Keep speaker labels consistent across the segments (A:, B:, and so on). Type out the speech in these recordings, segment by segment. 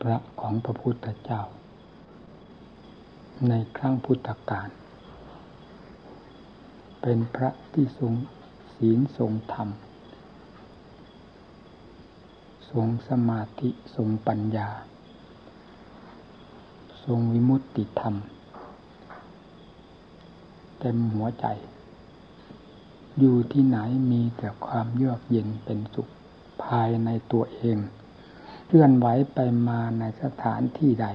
A: พระของพระพุทธเจ้า ในครั้งพุทธกาลเป็นพระที่ทรงศีลทรงธรรม ทรงสมาธิทรงปัญญา ทรงวิมุตติธรรม เต็มหัวใจ อยู่ที่ไหนมีแต่ความเยือกเย็นเป็นสุขภายในตัวเอง เคลื่อนไหวไปมาในสถานที่ใด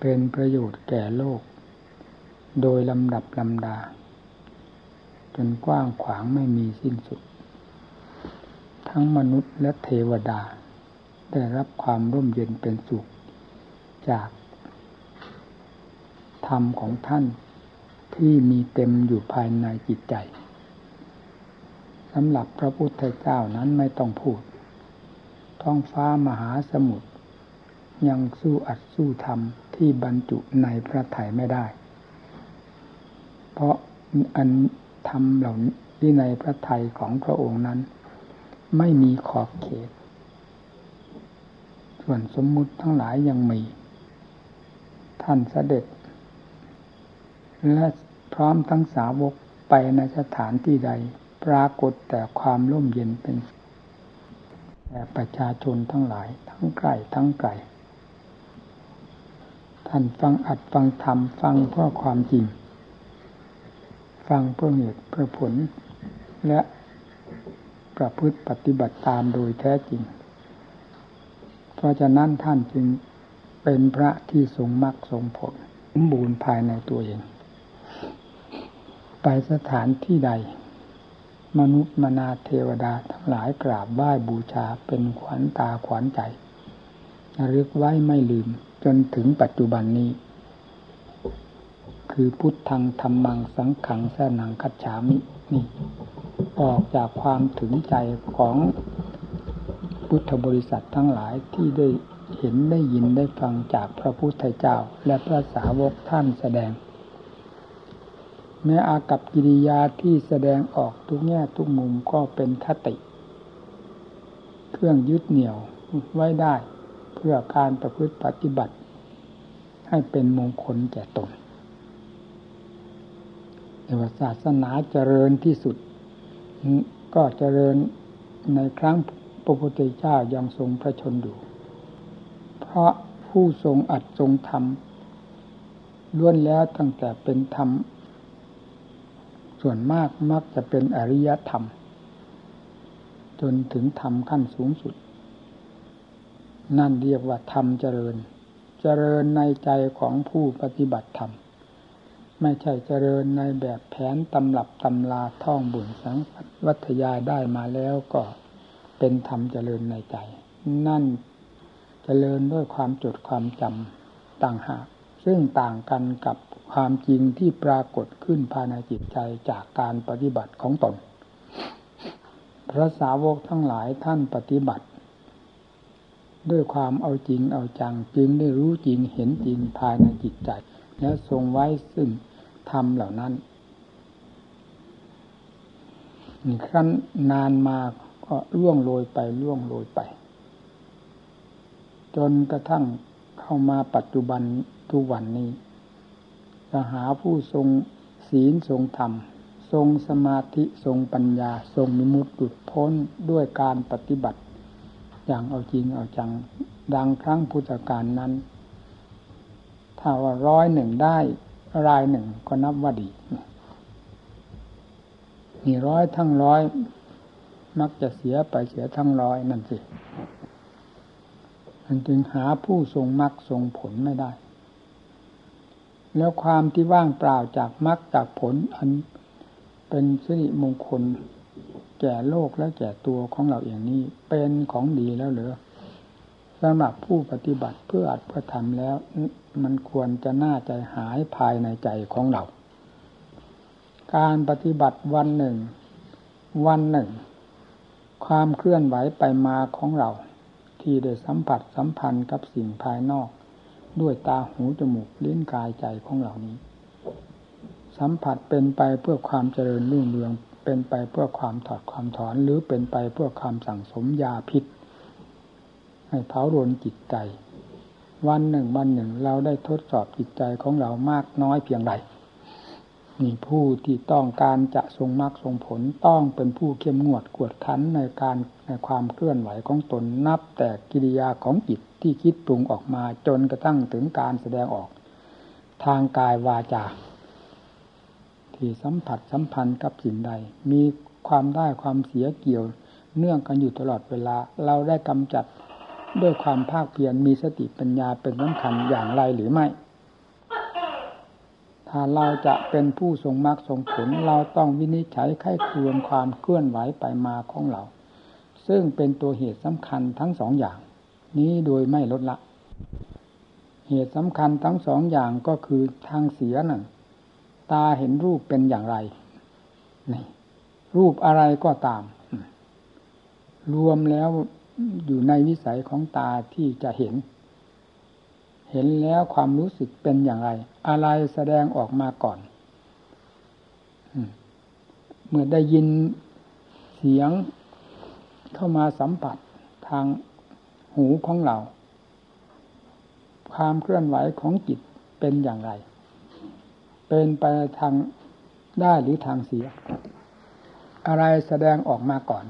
A: เป็นประโยชน์แก่โลก โดยลำดับลำดา จนกว้างขวางไม่มีสิ้นสุด ทั้งมนุษย์และเทวดา ได้รับความร่มเย็นเป็นสุข จากธรรมของท่านที่มีเต็มอยู่ภายในจิตใจ สำหรับพระพุทธเจ้านั้นไม่ต้องพูด ท้องฟ้ามหาสมุทรยังสู้อัดสู้ทำที่บรรจุในพระไถ่ไม่ได้ เพราะอันทำเหล่านี้ในพระไถ่ของพระองค์นั้น ไม่มีขอบเขต ส่วนสมมุติทั้งหลายยังมี ท่านเสด็จ และพร้อมทั้งสาวกไปในสถานที่ใด ปรากฏแต่ความร่มเย็นเป็นแต่ประชาชนทั้งหลาย ทั้งไกล้ทั้งไกลท่านฟังอัดฟังธรรมฟังเพื่อความจริง ฟังเพื่อเหตุเพื่อผล และประพฤติปฏิบัติตามโดยแท้จริง เพราะฉะนั้นท่านจึงเป็นพระที่ทรงมรรคทรงผลสมบูรณ์ภายในตัวเอง ไปสถานที่ใด มนุษย์มนาเทวดาทั้งหลายกราบไหว้บูชาเป็นขวัญตาขวัญใจรึกไว้ไม่ลืมจนถึงปัจจุบันนี้ คือพุทธังธรรมังสังขังแสนังคัจฉามินี่ออกจากความถึงใจของพุทธบริษัททั้งหลายที่ได้เห็นได้ยินได้ฟังจากพระพุทธเจ้าและพระสาวกท่านแสดง แม้อากับกิริยาที่แสดงออกทุกแง่ทุกมุมก็เป็นคติ เครื่องยึดเหนี่ยวไว้ได้เพื่อการประพฤติปฏิบัติ ให้เป็นมงคลแก่ตนในวาศาสนาเจริญที่สุด ก็เจริญในครั้งพระพุทธเจ้ายังทรงพระชนอยู่ เพราะผู้ทรงอัดทรงธรรมล้วนแล้วตั้งแต่เป็นธรรม ส่วนมากมักจะเป็นอริยธรรม จนถึงธรรมขั้นสูงสุด นั่นเรียกว่าธรรมเจริญ เจริญในใจของผู้ปฏิบัติธรรม ไม่ใช่เจริญในแบบแผนตำรับตำลาท่องบุญสังวัทยาได้มาแล้วก็เป็นธรรมเจริญในใจ นั่นเจริญด้วยความจดความจำต่างหาก ซึ่งต่างกันกับ ความจริงที่ปรากฏขึ้นภายในจิตใจจากการปฏิบัติของตน พระสาวกทั้งหลายท่านปฏิบัติ ด้วยความเอาจริงเอาจังจึงได้รู้จริงเห็นจริงภายในจิตใจ แล้วทรงไว้ซึ่งธรรมเหล่านั้นครั้นนานมาก็ล่วงโรยไปล่วงโรยไป จนกระทั่งเข้ามาปัจจุบันทุกวันนี้ จะหาผู้ทรงศีลทรงธรรม ทรงสมาธิทรงปัญญา ทรงมิมุตติดพ้นด้วยการปฏิบัติ อย่างเอาจริงเอาจังดังครั้งพุทธกาลนั้น ถ้าว่าร้อยหนึ่งได้รายหนึ่งก็นับว่าดีมีร้อยทั้งร้อย มักจะเสียไปเสียทั้งร้อยนั่นสิมันจึงหาผู้ทรงมรรคทรงผลไม่ได้ แล้วความที่ว่างเปล่าจากมรรคจากผลอันเป็นสิริมงคล แก่โลกและแก่ตัวของเราอย่างนี้ เป็นของดีแล้วเหรอสำหรับผู้ปฏิบัติเพื่ออัดเพื่อทำแล้ว มันควรจะน่าใจหายภายในใจของเรา การปฏิบัติวันหนึ่ง วันหนึ่ง ความเคลื่อนไหวไปมาของเรา ที่ได้สัมผัสสัมพันธ์กับสิ่งภายนอก ด้วยตาหูจมูกลิ้นกายใจของเหล่านี้ สัมผัสเป็นไปเพื่อความเจริญรุ่งเรือง เป็นไปเพื่อความถอดความถอน หรือเป็นไปเพื่อความสั่งสมยาพิษ ให้เผาโรนจิตใจ วันหนึ่งวันหนึ่งเราได้ทดสอบจิตใจของเรามากน้อยเพียงไรนี่ผู้ที่ต้องการจะทรงมรรคทรงผลต้องเป็นผู้เข้มงวดกวดขันในการ ความเคลื่อนไหวของตนนับแต่กิริยาของจิตที่คิดปรุงออกมาจนกระทั่งถึงการแสดงออก ทางกายวาจาที่สัมผัสสัมพันธ์กับสิ่งใด มีความได้ความเสียเกี่ยวเนื่องกันอยู่ตลอดเวลา เราได้กำจัดด้วยความภาคเพียรมีสติปัญญาเป็นสำคัญอย่างไรหรือไม่ ถ้าเราจะเป็นผู้ทรงมรรคทรงผลเราต้องวินิจฉัยไข้ควรความเคลื่อนไหวไปมาของเรา ซึ่งเป็นตัวเหตุสำคัญทั้งสองอย่าง นี้โดยไม่ลดละ เหตุสำคัญทั้งสองอย่างก็คือทางเสียนั่นตาเห็นรูปเป็นอย่างไรนี่รูปอะไรก็ตาม รวมแล้วอยู่ในวิสัยของตาที่จะเห็น เห็นแล้วความรู้สึกเป็นอย่างไร อะไรแสดงออกมาก่อนเมื่อได้ยินเสียง เข้ามาสัมผัสทางหูของเรา ความเคลื่อนไหวของจิตเป็นอย่างไร เป็นไปทางได้หรือทางเสีย อะไรแสดงออกมาก่อน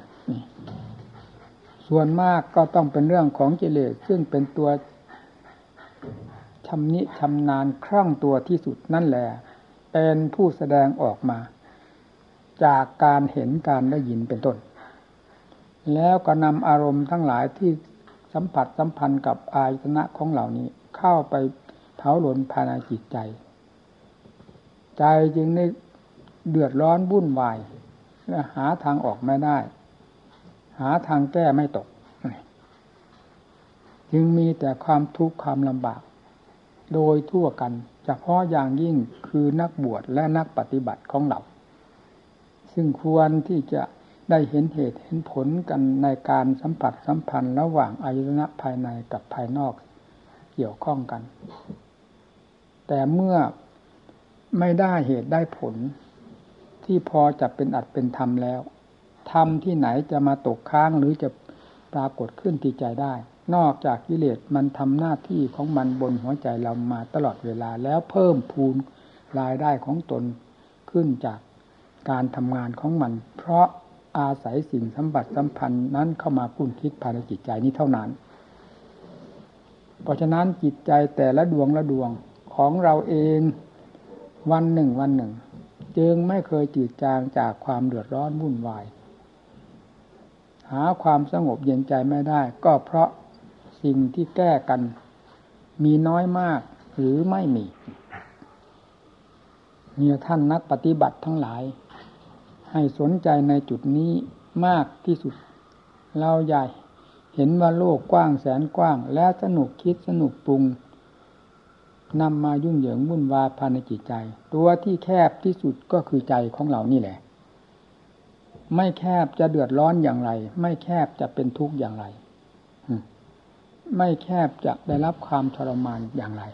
A: ส่วนมากก็ต้องเป็นเรื่องของกิเลสซึ่งเป็นตัวชำนิชำนาญคล่องตัวที่สุดนั่นแหละ เป็นผู้แสดงออกมา จากการเห็นการได้ยินเป็นต้น แล้วก็นำอารมณ์ทั้งหลายที่สัมผัสสัมพันธ์กับอายตนะของเหล่านี้เข้าไปเผาหลนภายในจิตใจ ใจจึงได้เดือดร้อนวุ่นวายและหาทางออกไม่ได้ หาทางแก้ไม่ตก จึงมีแต่ความทุกข์ความลำบาก โดยทั่วกันเฉพาะอย่างยิ่งคือนักบวชและนักปฏิบัติของเรา ซึ่งควรที่จะ ได้เห็นเหตุเห็นผลกันในการสัมผัสสัมพันธ์ระหว่างอายตนะภายในกับภายนอกเกี่ยวข้องกัน แต่เมื่อไม่ได้เหตุได้ผล ที่พอจะเป็นอัดเป็นธรรมแล้วธรรมที่ไหนจะมาตกค้างหรือจะปรากฏขึ้นที่ใจได้ นอกจากกิเลสมันทำหน้าที่ของมันบนหัวใจเรามาตลอดเวลาแล้วเพิ่มพูนรายได้ของตนขึ้นจากการทำงานของมัน เพราะ อาศัยสิ่งสัมบัติสัมพันธ์นั้นเข้ามาคุ้นคิดภายในจิตใจนี้เท่านั้น เพราะฉะนั้นจิตใจแต่ละดวงละดวงของเราเองวันหนึ่งวันหนึ่ง จึงไม่เคยจืดจางจากความเดือดร้อนวุ่นวาย หาความสงบเย็นใจไม่ได้ ก็เพราะสิ่งที่แก้กัน มีน้อยมากหรือไม่มีเนี่ยท่านนักปฏิบัติทั้งหลาย ให้สนใจในจุดนี้มากที่สุด เราใหญ่ เห็นว่าโลกกว้างแสนกว้าง และสนุกคิดสนุกปรุงนำมายุ่งเหยิงวุ่นวายภายในจิตใจ ตัวที่แคบที่สุดก็คือใจของเรานี่แหละ ไม่แคบจะเดือดร้อนอย่างไร ไม่แคบจะเป็นทุกข์อย่างไร ไม่แคบจะได้รับความทรมานอย่างไร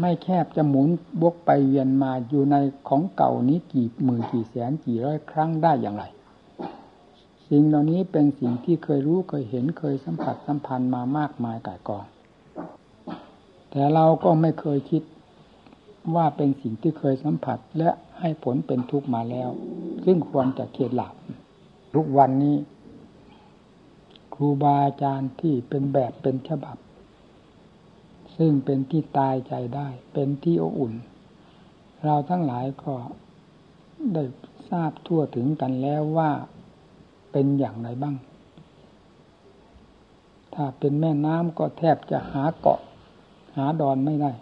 A: ไม่แคบจะหมุนบกไปเวียนมาอยู่ในของเก่านี้กี่หมื่นกี่แสนกี่ร้อยครั้งได้อย่างไร สิ่งเหล่านี้เป็นสิ่งที่เคยรู้เคยเห็นเคยสัมผัสสัมพันธ์มามากมายก่ายกองแต่เราก็ไม่เคยคิดว่าเป็นสิ่งที่เคยสัมผัสและให้ผลเป็นทุกข์มาแล้ว ซึ่งควรจะเขียดหลับ ทุกวันนี้ ครูบาอาจารย์ที่เป็นแบบเป็นฉบับ ซึ่งเป็นที่ตายใจได้ เป็นที่อบอุ่น เราทั้งหลายก็ได้ทราบทั่วถึงกันแล้วว่าเป็นอย่างไรบ้าง ถ้าเป็นแม่น้ำก็แทบจะหาเกาะ หาดอนไม่ได้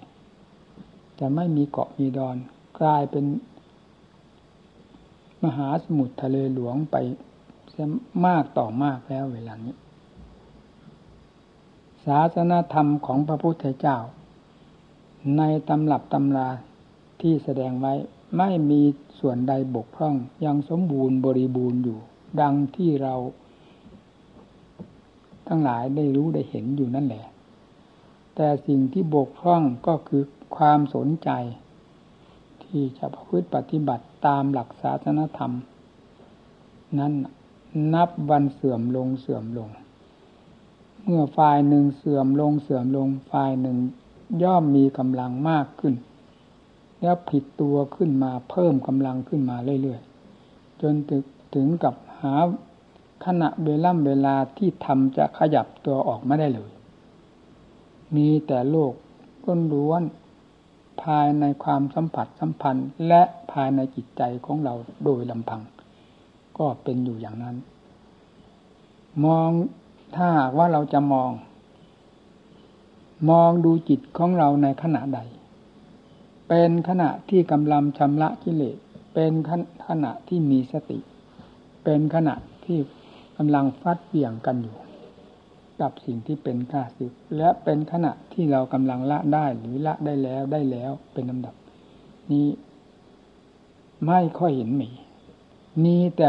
A: จะไม่มีเกาะมีดอน กลายเป็นมหาสมุทรทะเลหลวงไปมากต่อมากแล้วเวลานี้ ศาสนาธรรมของพระพุทธเจ้า ในตำรับตำราที่แสดงไว้ไม่มีส่วนใดบกพร่องยังสมบูรณ์บริบูรณ์อยู่ ดังที่เรา ทั้งหลายได้รู้ได้เห็นอยู่นั่นแหละ แต่สิ่งที่บกพร่องก็คือความสนใจ ที่จะประพฤติปฏิบัติตามหลักศาสนธรรม นั้นนับวันเสื่อมลงเสื่อมลง เมื่อฝ่ายหนึ่งเสื่อมลงเสื่อมลงฝ่ายหนึ่งย่อมมีกำลังมากขึ้น แล้วผิดตัวขึ้นมาเพิ่มกำลังขึ้นมาเรื่อยๆ จนถึงถึงกับหาขณะเวล่ำเวลาที่ทำจะขยับตัวออกไม่ได้เลย มีแต่โลกก้นล้วนภายในความสัมผัสสัมพันธ์ และภายในจิตใจของเราโดยลำพัง ก็เป็นอยู่อย่างนั้น มอง ถ้าว่าเราจะมอง มองดูจิตของเราในขณะใด เป็นขณะที่กำลังชำระกิเลสเป็นขณะที่มีสติ เป็นขณะที่กำลังฟัดเบี่ยงกันอยู่ กับสิ่งที่เป็นข้าศึกและเป็นขณะที่เรากำลังละได้หรือละได้แล้วได้แล้วเป็นลำดับ นี้ไม่ค่อยเห็นมีมีแต่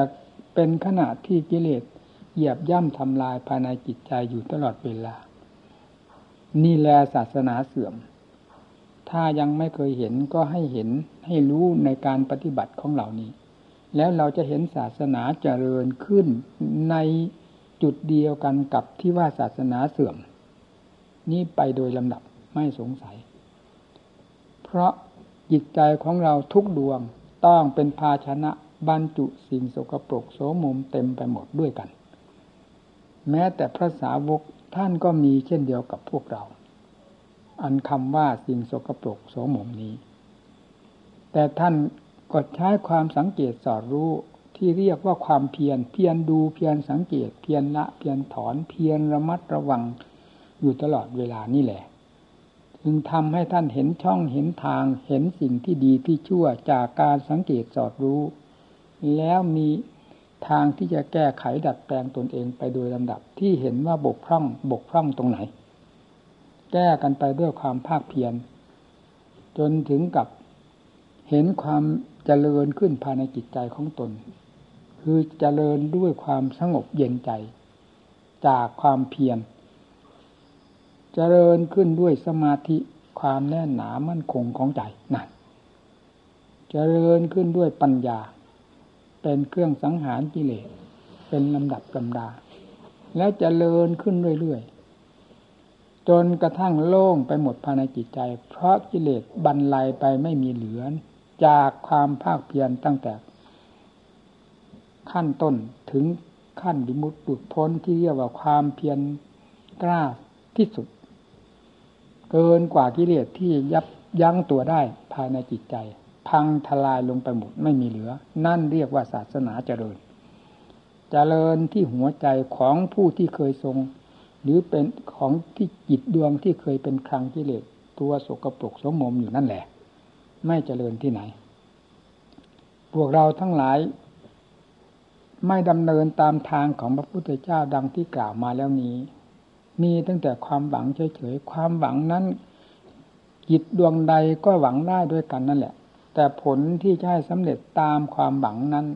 A: เป็นขณะที่กิเลส เหยียบย่ำทำลายภายในจิตใจอยู่ตลอดเวลา นี่แลศาสนาเสื่อม ถ้ายังไม่เคยเห็นก็ให้เห็นให้รู้ในการปฏิบัติของเหล่านี้ แล้วเราจะเห็นศาสนาเจริญขึ้นในจุดเดียวกันกับที่ว่าศาสนาเสื่อม นี้ไปโดยลำดับไม่สงสัย เพราะจิตใจของเราทุกดวงต้องเป็นภาชนะบรรจุสิ่งสกปรกโสมมเต็มไปหมดด้วยกัน แม้แต่พระสาวกท่านก็มีเช่นเดียวกับพวกเรา อันคำว่าสิ่งสกปรกโสมมนี้ แต่ท่านก็ใช้ความสังเกตสอดรู้ที่เรียกว่าความเพียรเพียรดูเพียรสังเกตเพียรละเพียรถอนเพียรระมัดระวังอยู่ตลอดเวลานี่แหละ จึงทำให้ท่านเห็นช่องเห็นทางเห็นสิ่งที่ดีที่ชั่วจากการสังเกตสอดรู้ แล้วมี ทางที่จะแก้ไขดัดแปลงตนเองไปโดยลำดับที่เห็นว่าบกพร่องบกพร่องตรงไหน แก้กันไปด้วยความภาคเพียรจนถึงกับเห็นความเจริญขึ้นภายในจิตใจของตน คือเจริญด้วยความสงบเย็นใจ จากความเพียรเจริญขึ้นด้วยสมาธิความแน่นหนามั่นคงของใจนั่นเจริญขึ้นด้วยปัญญา เป็นเครื่องสังหารกิเลสเป็นลำดับลำดา แล้วจเจริญขึ้นเรื่อยๆ จนกระทั่งโล่งไปหมดภายในจิตใจ เพราะกิเลสบรรลัยไปไม่มีเหลือจากความภาคเพียรตั้งแต่ ขั้นต้นถึงขั้นดิมุตตุพ้นที่เรียกว่าความเพียรกล้าที่สุด เกินกว่ากิเลสที่ยับยั้งตัวได้ภายในจิตใจ พังทลายลงไปหมดไม่มีเหลือ นั่นเรียกว่าศาสนาเจริญ เจริญที่หัวใจของผู้ที่เคยทรง หรือเป็นของที่จิตดวงที่เคยเป็นครังกิเลสตัวสกปรกสมมอยู่นั่นแหละ ไม่เจริญที่ไหน พวกเราทั้งหลาย ไม่ดำเนินตามทางของพระพุทธเจ้าดังที่กล่าวมาแล้วนี้ มีตั้งแต่ความหวังเฉยๆความหวังนั้นจิตดวงใดก็หวังได้ด้วยกันนั่นแหละ แต่ผลที่จะให้สำเร็จตามความหวังนั้น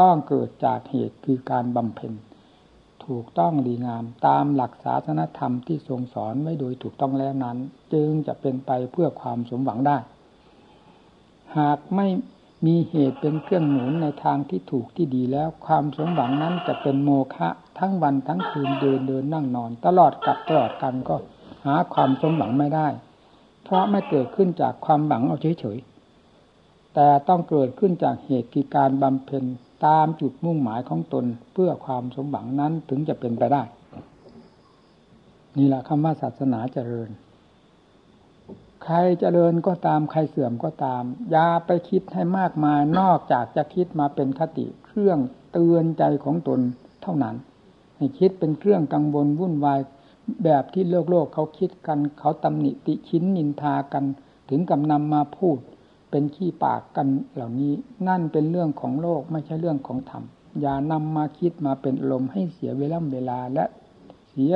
A: ต้องเกิดจากเหตุคือการบำเพ็ญ ถูกต้องดีงามตามหลักศาสนธรรมที่ทรงสอนไว้โดยถูกต้องแล้วนั้น จึงจะเป็นไปเพื่อความสมหวังได้ หากไม่มีเหตุเป็นเครื่องหนุนในทางที่ถูกที่ดีแล้ว ความสมหวังนั้นจะเป็นโมฆะทั้งวันทั้งคืนเดินเดินนั่งนอน ตลอดกับตลอดกันก็หาความสมหวังไม่ได้ เพราะไม่เกิดขึ้นจากความหวังเอาเฉยๆ แต่ต้องเกิดขึ้นจากเหตุกิการบำเพ็ญตามจุดมุ่งหมายของตนเพื่อความสมหวังนั้นถึงจะเป็นไปได้ นี่แหละคำว่าศาสนาเจริญ ใครเจริญก็ตามใครเสื่อมก็ตามอย่าไปคิดให้มากมายนอกจากจะคิดมาเป็นคติเครื่องเตือนใจของตนเท่านั้น ให้คิดเป็นเครื่องกังวลวุ่นวายแบบที่โลกโลกเขาคิดกัน เขาตำหนิติชิ้นนินทากัน ถึงกับนำมาพูด เป็นขี้ปากกันเหล่านี้ นั่นเป็นเรื่องของโลกไม่ใช่เรื่องของธรรม อย่านำมาคิดมาเป็นลมให้เสียเวลาเวลาและเสีย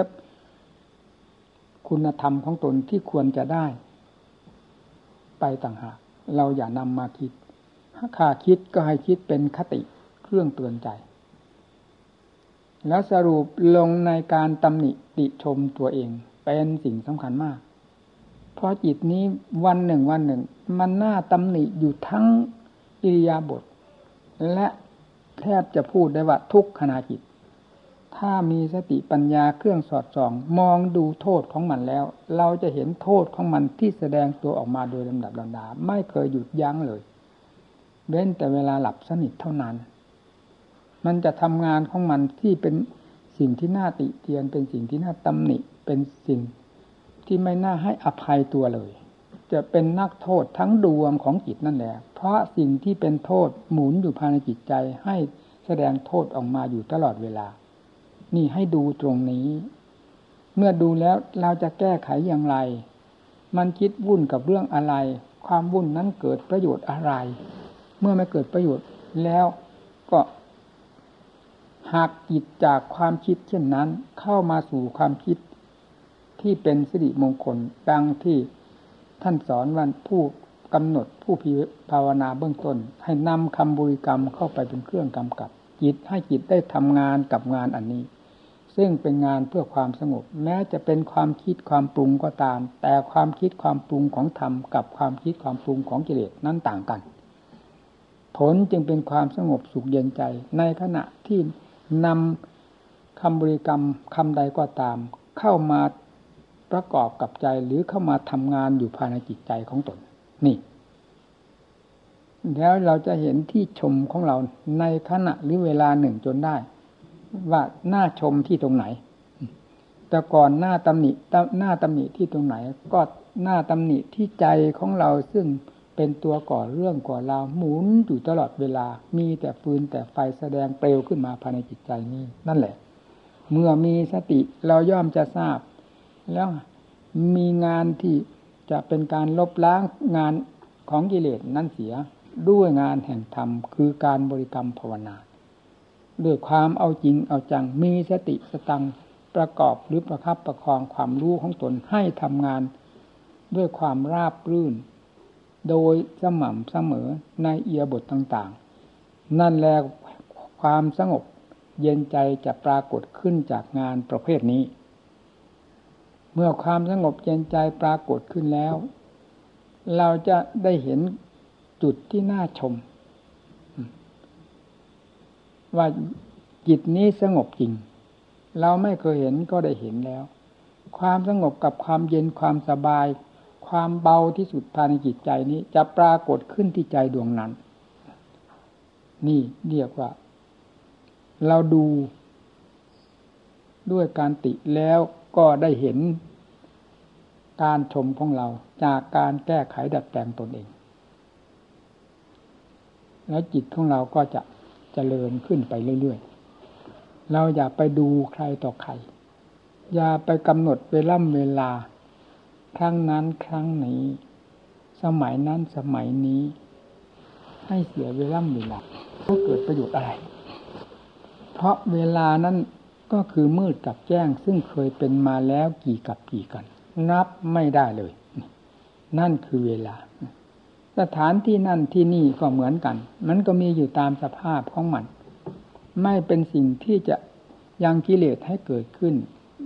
A: คุณธรรมของตนที่ควรจะได้ ไปต่างหาก เราอย่านำมาคิดถ้าขาคิดก็ให้คิดเป็นคติเครื่องเตือนใจ แล้วสรุปลงในการตำหนิติชมตัวเอง เป็นสิ่งสำคัญมาก เพราะจิตนี้วันหนึ่งวันหนึ่ง มันน่าตำหนิอยู่ทั้งอิริยาบถและแทบจะพูดได้ว่าทุกขณะจิต ถ้ามีสติปัญญาเครื่องสอดส่อง มองดูโทษของมันแล้ว เราจะเห็นโทษของมันที่แสดงตัวออกมาโดยลำดับลำดาไม่เคยหยุดยั้งเลย เว้นแต่เวลาหลับสนิทเท่านั้น มันจะทำงานของมันที่เป็นสิ่งที่น่าติเตียนเป็นสิ่งที่น่าตำหนิเป็นสิ่ง ที่ไม่น่าให้อภัยตัวเลย จะเป็นนักโทษทั้งดวงของจิตนั่นแหละ เพราะสิ่งที่เป็นโทษหมุนอยู่ภายในจิตใจให้แสดงโทษออกมาอยู่ตลอดเวลา นี่ให้ดูตรงนี้ เมื่อดูแล้วเราจะแก้ไขอย่างไร มันคิดวุ่นกับเรื่องอะไร ความวุ่นนั้นเกิดประโยชน์อะไร เมื่อไม่เกิดประโยชน์แล้วก็หากจิตจากความคิดเช่นนั้นเข้ามาสู่ความคิด ที่เป็นสิริมงคลดังที่ท่านสอนวันผู้กำหนดผู้ภาวนาเบื้องต้น ให้นำคำบุริกรรมเข้าไปเป็นเครื่องกำกับ จิตให้จิตได้ทำงานกับงานอันนี้ ซึ่งเป็นงานเพื่อความสงบ แม้จะเป็นความคิดความปรุงก็ตาม แต่ความคิดความปรุงของธรรมกับความคิดความปรุงของกิเลสนั้นต่างกัน ผลจึงเป็นความสงบสุขเย็นใจ ในขณะที่นำคำบริกรรมคำใดก็ตาม เข้ามา ประกอบกับใจหรือเข้ามาทำงานอยู่ภายในจิตใจของตน นี่ แล้วเราจะเห็นที่ชมของเราในขณะหรือเวลาหนึ่งจนได้ ว่าหน้าชมที่ตรงไหน แต่ก่อนหน้าตำหนิหน้าตำหนิที่ตรงไหน ก็หน้าตำหนิที่ใจของเราซึ่งเป็นตัวก่อเรื่องก่อราวหมุนอยู่ตลอดเวลา มีแต่ฟืนแต่ไฟแสดงเปลวขึ้นมาภายในจิตใจนี้ นั่นแหละ เมื่อมีสติเราย่อมจะทราบ แล้วมีงานที่จะเป็นการลบล้างงานของกิเลสนั่นเสียด้วยงานแห่งธรรม คือการบริกรรมภาวนาด้วยความเอาจริงเอาจังมีสติสตังประกอบหรือประคับประคองความรู้ของตนให้ทำงาน ด้วยความราบรื่น โดยสม่ำเสมอในเอียบทต่างๆ นั่นแหละความสงบเย็นใจจะปรากฏขึ้นจากงานประเภทนี้ เมื่อความสงบเย็นใจปรากฏขึ้นแล้ว เราจะได้เห็นจุดที่น่าชม ว่าจิตนี้สงบจริง เราไม่เคยเห็นก็ได้เห็นแล้ว ความสงบกับความเย็นความสบาย ความเบาที่สุดภายในจิตใจนี้จะปรากฏขึ้นที่ใจดวงนั้น นี่เรียกว่า เราดูด้วยการติแล้ว ก็ได้เห็นการชมของเราจากการแก้ไขดัดแปลงตนเอง แล้วจิตของเราก็จะจะเจริญขึ้นไปเรื่อยๆ เราอย่าไปดูใครต่อใคร อย่าไปกำหนดเวล่ำเวลา ครั้งนั้นครั้งนี้ สมัยนั้นสมัยนี้ ให้เสียเวลาเวลาก็เกิดประโยชน์อะไร เพราะเวลานั้น ก็คือมืดกับแจ้ง ซึ่งเคยเป็นมาแล้วกี่กับกี่กัน นับไม่ได้เลย นั่นคือเวลา สถานที่นั่นที่นี่ก็เหมือนกัน มันก็มีอยู่ตามสภาพของมัน ไม่เป็นสิ่งที่จะยังกิเลสให้เกิดขึ้น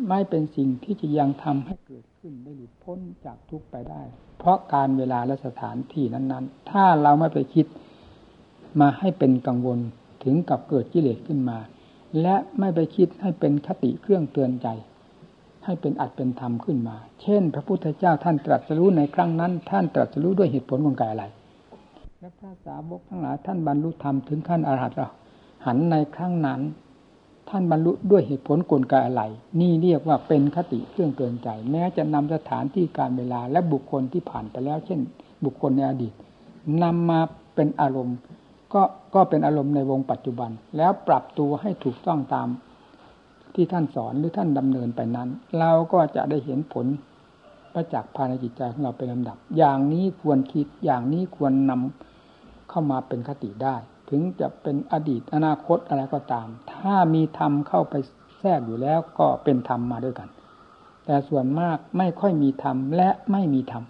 A: ไม่เป็นสิ่งที่จะยังทำให้เกิดขึ้นได้หลุดพ้นจากทุกไปได้ เพราะการเวลาและสถานที่นั้น ๆ ถ้าเราไม่ไปคิดมาให้เป็นกังวลถึงกับเกิดกิเลสขึ้นมา และไม่ไปคิดให้เป็นคติเครื่องเตือนใจ ให้เป็นอัดเป็นธรรมขึ้นมา เช่น พระพุทธเจ้าท่านตรัสรู้ในครั้งนั้น ท่านตรัสรู้ด้วยเหตุผลของกายอะไรและพระสาวกทั้งหลายท่านบรรลุธรรมถึงขั้นอรหัตเราหันในครั้งนั้น ท่านบรรลุด้วยเหตุผลกลไกอะไร นี่เรียกว่าเป็นคติเครื่องเตือนใจ แม้จะนำสถานที่การเวลาและบุคคลที่ผ่านไปแล้ว เช่น บุคคลในอดีตนำมาเป็นอารมณ์ ก็ก็เป็นอารมณ์ในวงปัจจุบัน แล้วปรับตัวให้ถูกต้องตามที่ท่านสอนหรือท่านดำเนินไปนั้น เราก็จะได้เห็นผลประจักษ์ภายในจิตใจของเราเป็นลำดับ อย่างนี้ควรคิดอย่างนี้ควรนำเข้ามาเป็นคติได้ ถึงจะเป็นอดีตอนาคตอะไรก็ตาม ถ้ามีธรรมเข้าไปแทรกอยู่แล้วก็เป็นธรรมมาด้วยกัน แต่ส่วนมากไม่ค่อยมีธรรมและไม่มีธรรม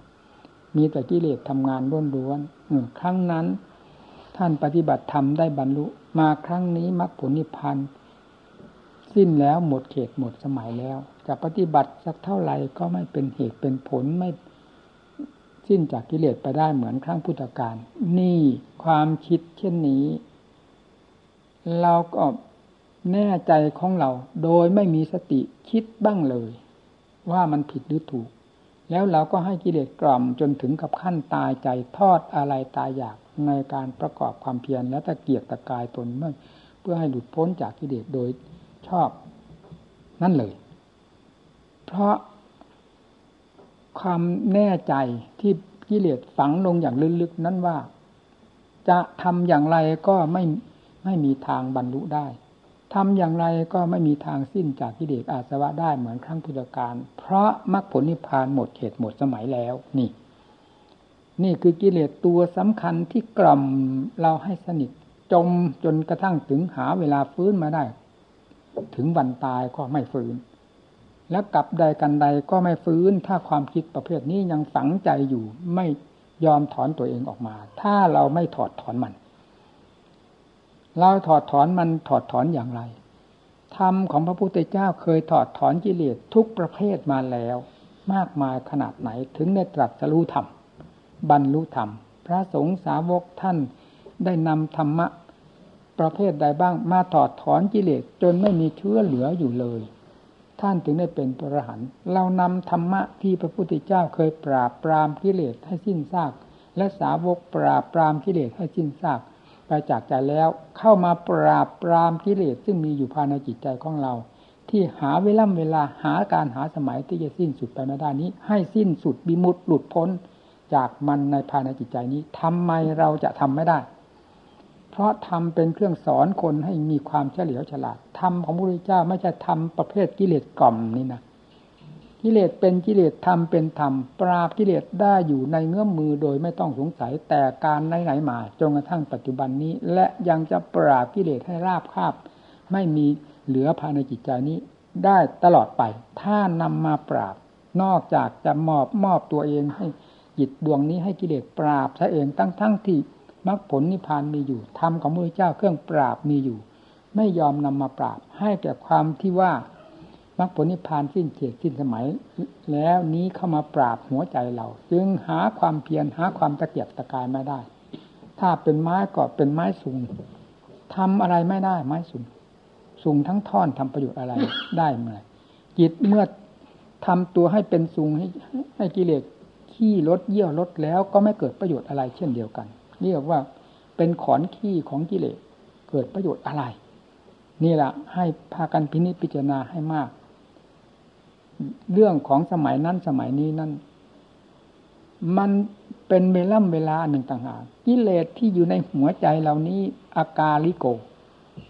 A: มีแต่กิเลสทำงานล้วนๆครั้งนั้น ท่านปฏิบัติธรรมได้บรรลุมาครั้งนี้มรรคผลนิพพานสิ้นแล้วหมดเขตหมดสมัยแล้ว จะปฏิบัติสักเท่าไหร่ก็ไม่เป็นเหตุเป็นผลไม่สิ้นจากกิเลสไปได้เหมือนครั้งพุทธกาลนี่ความคิดเช่นนี้ เราก็แน่ใจของเราโดยไม่มีสติคิดบ้างเลย ว่ามันผิดหรือถูก แล้วเราก็ให้กิเลสกล่อมจนถึงกับขั้นตายใจทอดอะไรตายอยาก ในการประกอบความเพียรและตะเกียกตะกายตนเมื่อเพื่อให้หลุดพ้นจากกิเลสโดยชอบนั่นเลย เพราะความแน่ใจที่กิเลสฝังลงอย่างลึกๆนั้นว่า จะทำอย่างไรก็ไม่ไม่มีทางบรรลุได้ทำอย่างไรก็ไม่มีทางสิ้นจากกิเลสอาสวะได้เหมือนครั้งพุทธกาลเพราะมรรคผลนิพพานหมดเหตุหมดสมัยแล้วนี่ นี่คือกิเลสตัวสำคัญที่กล่อมเราให้สนิท จมจนกระทั่งถึงหาเวลาฟื้นมาได้ ถึงวันตายก็ไม่ฟื้น แล้วกลับใดกันใดก็ไม่ฟื้น ถ้าความคิดประเภทนี้ยังฝังใจอยู่ไม่ยอมถอนตัวเองออกมา ถ้าเราไม่ถอดถอนมัน เราถอดถอนมันถอดถอนอย่างไรธรรมของพระพุทธเจ้าเคยถอดถอนกิเลสทุกประเภทมาแล้ว มากมายขนาดไหนถึงได้ตรัสรู้ธรรม บรรลุธรรม พระสงฆ์สาวกท่านได้นำธรรมะประเภทใดบ้างมาถอดถอนกิเลสจนไม่มีเชื้อเหลืออยู่เลย ท่านถึงได้เป็นพระหันเรานำธรรมะที่พระพุทธเจ้าเคยปราบปรามกิเลสให้สิ้นซาก และสาวกปราบปรามกิเลสให้สิ้นซากไปจากใจแล้วเข้ามาปราบปรามกิเลสซึ่งมีอยู่ภายในจิตใจของเรา ที่หาเวลาเวลาหาการหาสมัยที่จะสิ้นสุดไปไม่ได้นี้ ให้สิ้นสุดบิมุตหลุดพ้น จากมันในภายในจิตใจนี้ทำไมเราจะทำไม่ได้ เพราะทำเป็นเครื่องสอนคนให้มีความเฉลียวฉลาดธรรมของพระพุทธเจ้าไม่ใช่ทำประเภทกิเลสกล่อมนี่นะกิเลสเป็นกิเลสธรรมเป็นธรรม ปราบกิเลสได้อยู่ในเงื้อมมือโดยไม่ต้องสงสัยแต่การไหนๆมาจนกระทั่งปัจจุบันนี้ และยังจะปราบกิเลสให้ราบคาบ ไม่มีเหลือภายในจิตใจนี้ได้ตลอดไป ถ้านำมาปราบนอกจากจะมอบมอบตัวเองให้ จิตดวงนี้ให้กิเลสปราบซะเองตั้งทั้งที่มรรคผลนิพพานมีอยู่ธรรมของพระเจ้าเครื่องปราบมีอยู่ ไม่ยอมนำมาปราบให้แก่ความที่ว่ามรรคผลนิพพานสิ้นเขตสิ้นสมัย แล้วนี้เข้ามาปราบหัวใจเรา จึงหาความเพียรหาความตะเกียบตะกายไม่ได้ ถ้าเป็นไม้ก็เป็นไม้สูงทำอะไรไม่ได้ไม้สูงสูงทั้งท่อนทำประโยชน์อะไรได้เมื่อจิตเมื่อทำตัวให้เป็นสูงให้ให้กิเลส ขี้ลดเยี่ยวลดแล้วก็ไม่เกิดประโยชน์อะไรเช่นเดียวกัน เรียกว่าเป็นขอนขี้ของกิเลสเกิดประโยชน์อะไร นี่แหละให้พากันพินิจพิจารณาให้มาก เรื่องของสมัยนั้นสมัยนี้นั่นมันเป็นเวล่ำเวลาหนึ่งต่างหากกิเลสที่อยู่ในหัวใจเหล่านี้อากาลิโก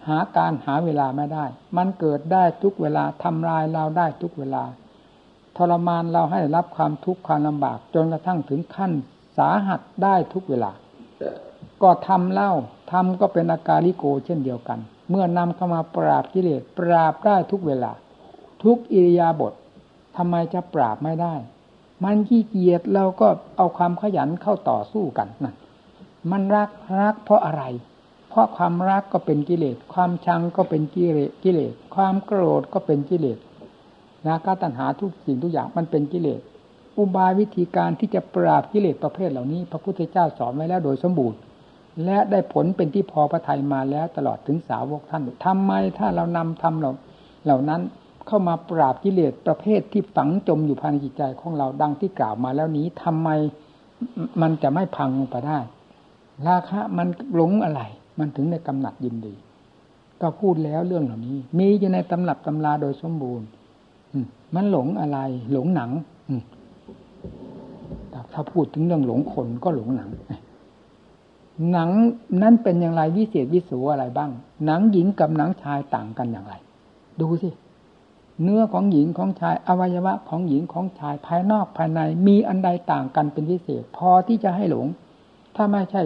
A: หาการหาเวลาไม่ได้ มันเกิดได้ทุกเวลาทำลายเราได้ทุกเวลา ทรมานเราให้รับความทุกข์ความลำบากจนกระทั่งถึงขั้นสาหัสได้ทุกเวลา ก็ทำเล่าทำก็เป็นอากาลิโกเช่นเดียวกัน เมื่อนำเข้ามาปราบกิเลสปราบได้ทุกเวลา ทุกอิริยาบถทำไมจะปราบไม่ได้ มันขี้เกียจเราก็เอาความขยันเข้าต่อสู้กันนั่นมันรักรักเพราะอะไร เพราะความรักก็เป็นกิเลส ความชังก็เป็นกิเลสกิเลส ความโกรธก็เป็นกิเลส นะกาตัณหาทุกสิ่งทุกอย่างมันเป็นกิเลส อุบายวิธีการที่จะปราบกิเลสประเภทเหล่านี้ พระพุทธเจ้าสอนไว้แล้วโดยสมบูรณ์ และได้ผลเป็นที่พอพระทัยมาแล้วตลอดถึงสาวกท่านทำไมถ้าเรานำทำเราเหล่านั้นเข้ามาปราบกิเลสประเภทที่ฝังจมอยู่ภายในจิตใจของเราดังที่กล่าวมาแล้วนี้ทำไมมันจะไม่พังลงไปได้ราคะมันหลงอะไร มันถึงในกำหนัดยินดี ก็พูดแล้วเรื่องเหล่านี้ มีอยู่ในตำรับตำราโดยสมบูรณ์ มันหลงอะไร หลงหนังถ้าพูดถึงเรื่องหลงคนก็หลงหนังหนังนั้นเป็นอย่างไรวิเศษวิสูอะไรบ้าง หนังหญิงกับหนังชายต่างกันอย่างไร ดูสิเนื้อของหญิงของชายอวัยวะของหญิงของชายภายนอกภายใน มีอันใดต่างกันเป็นพิเศษ พอที่จะให้หลง ถ้าไม่ใช่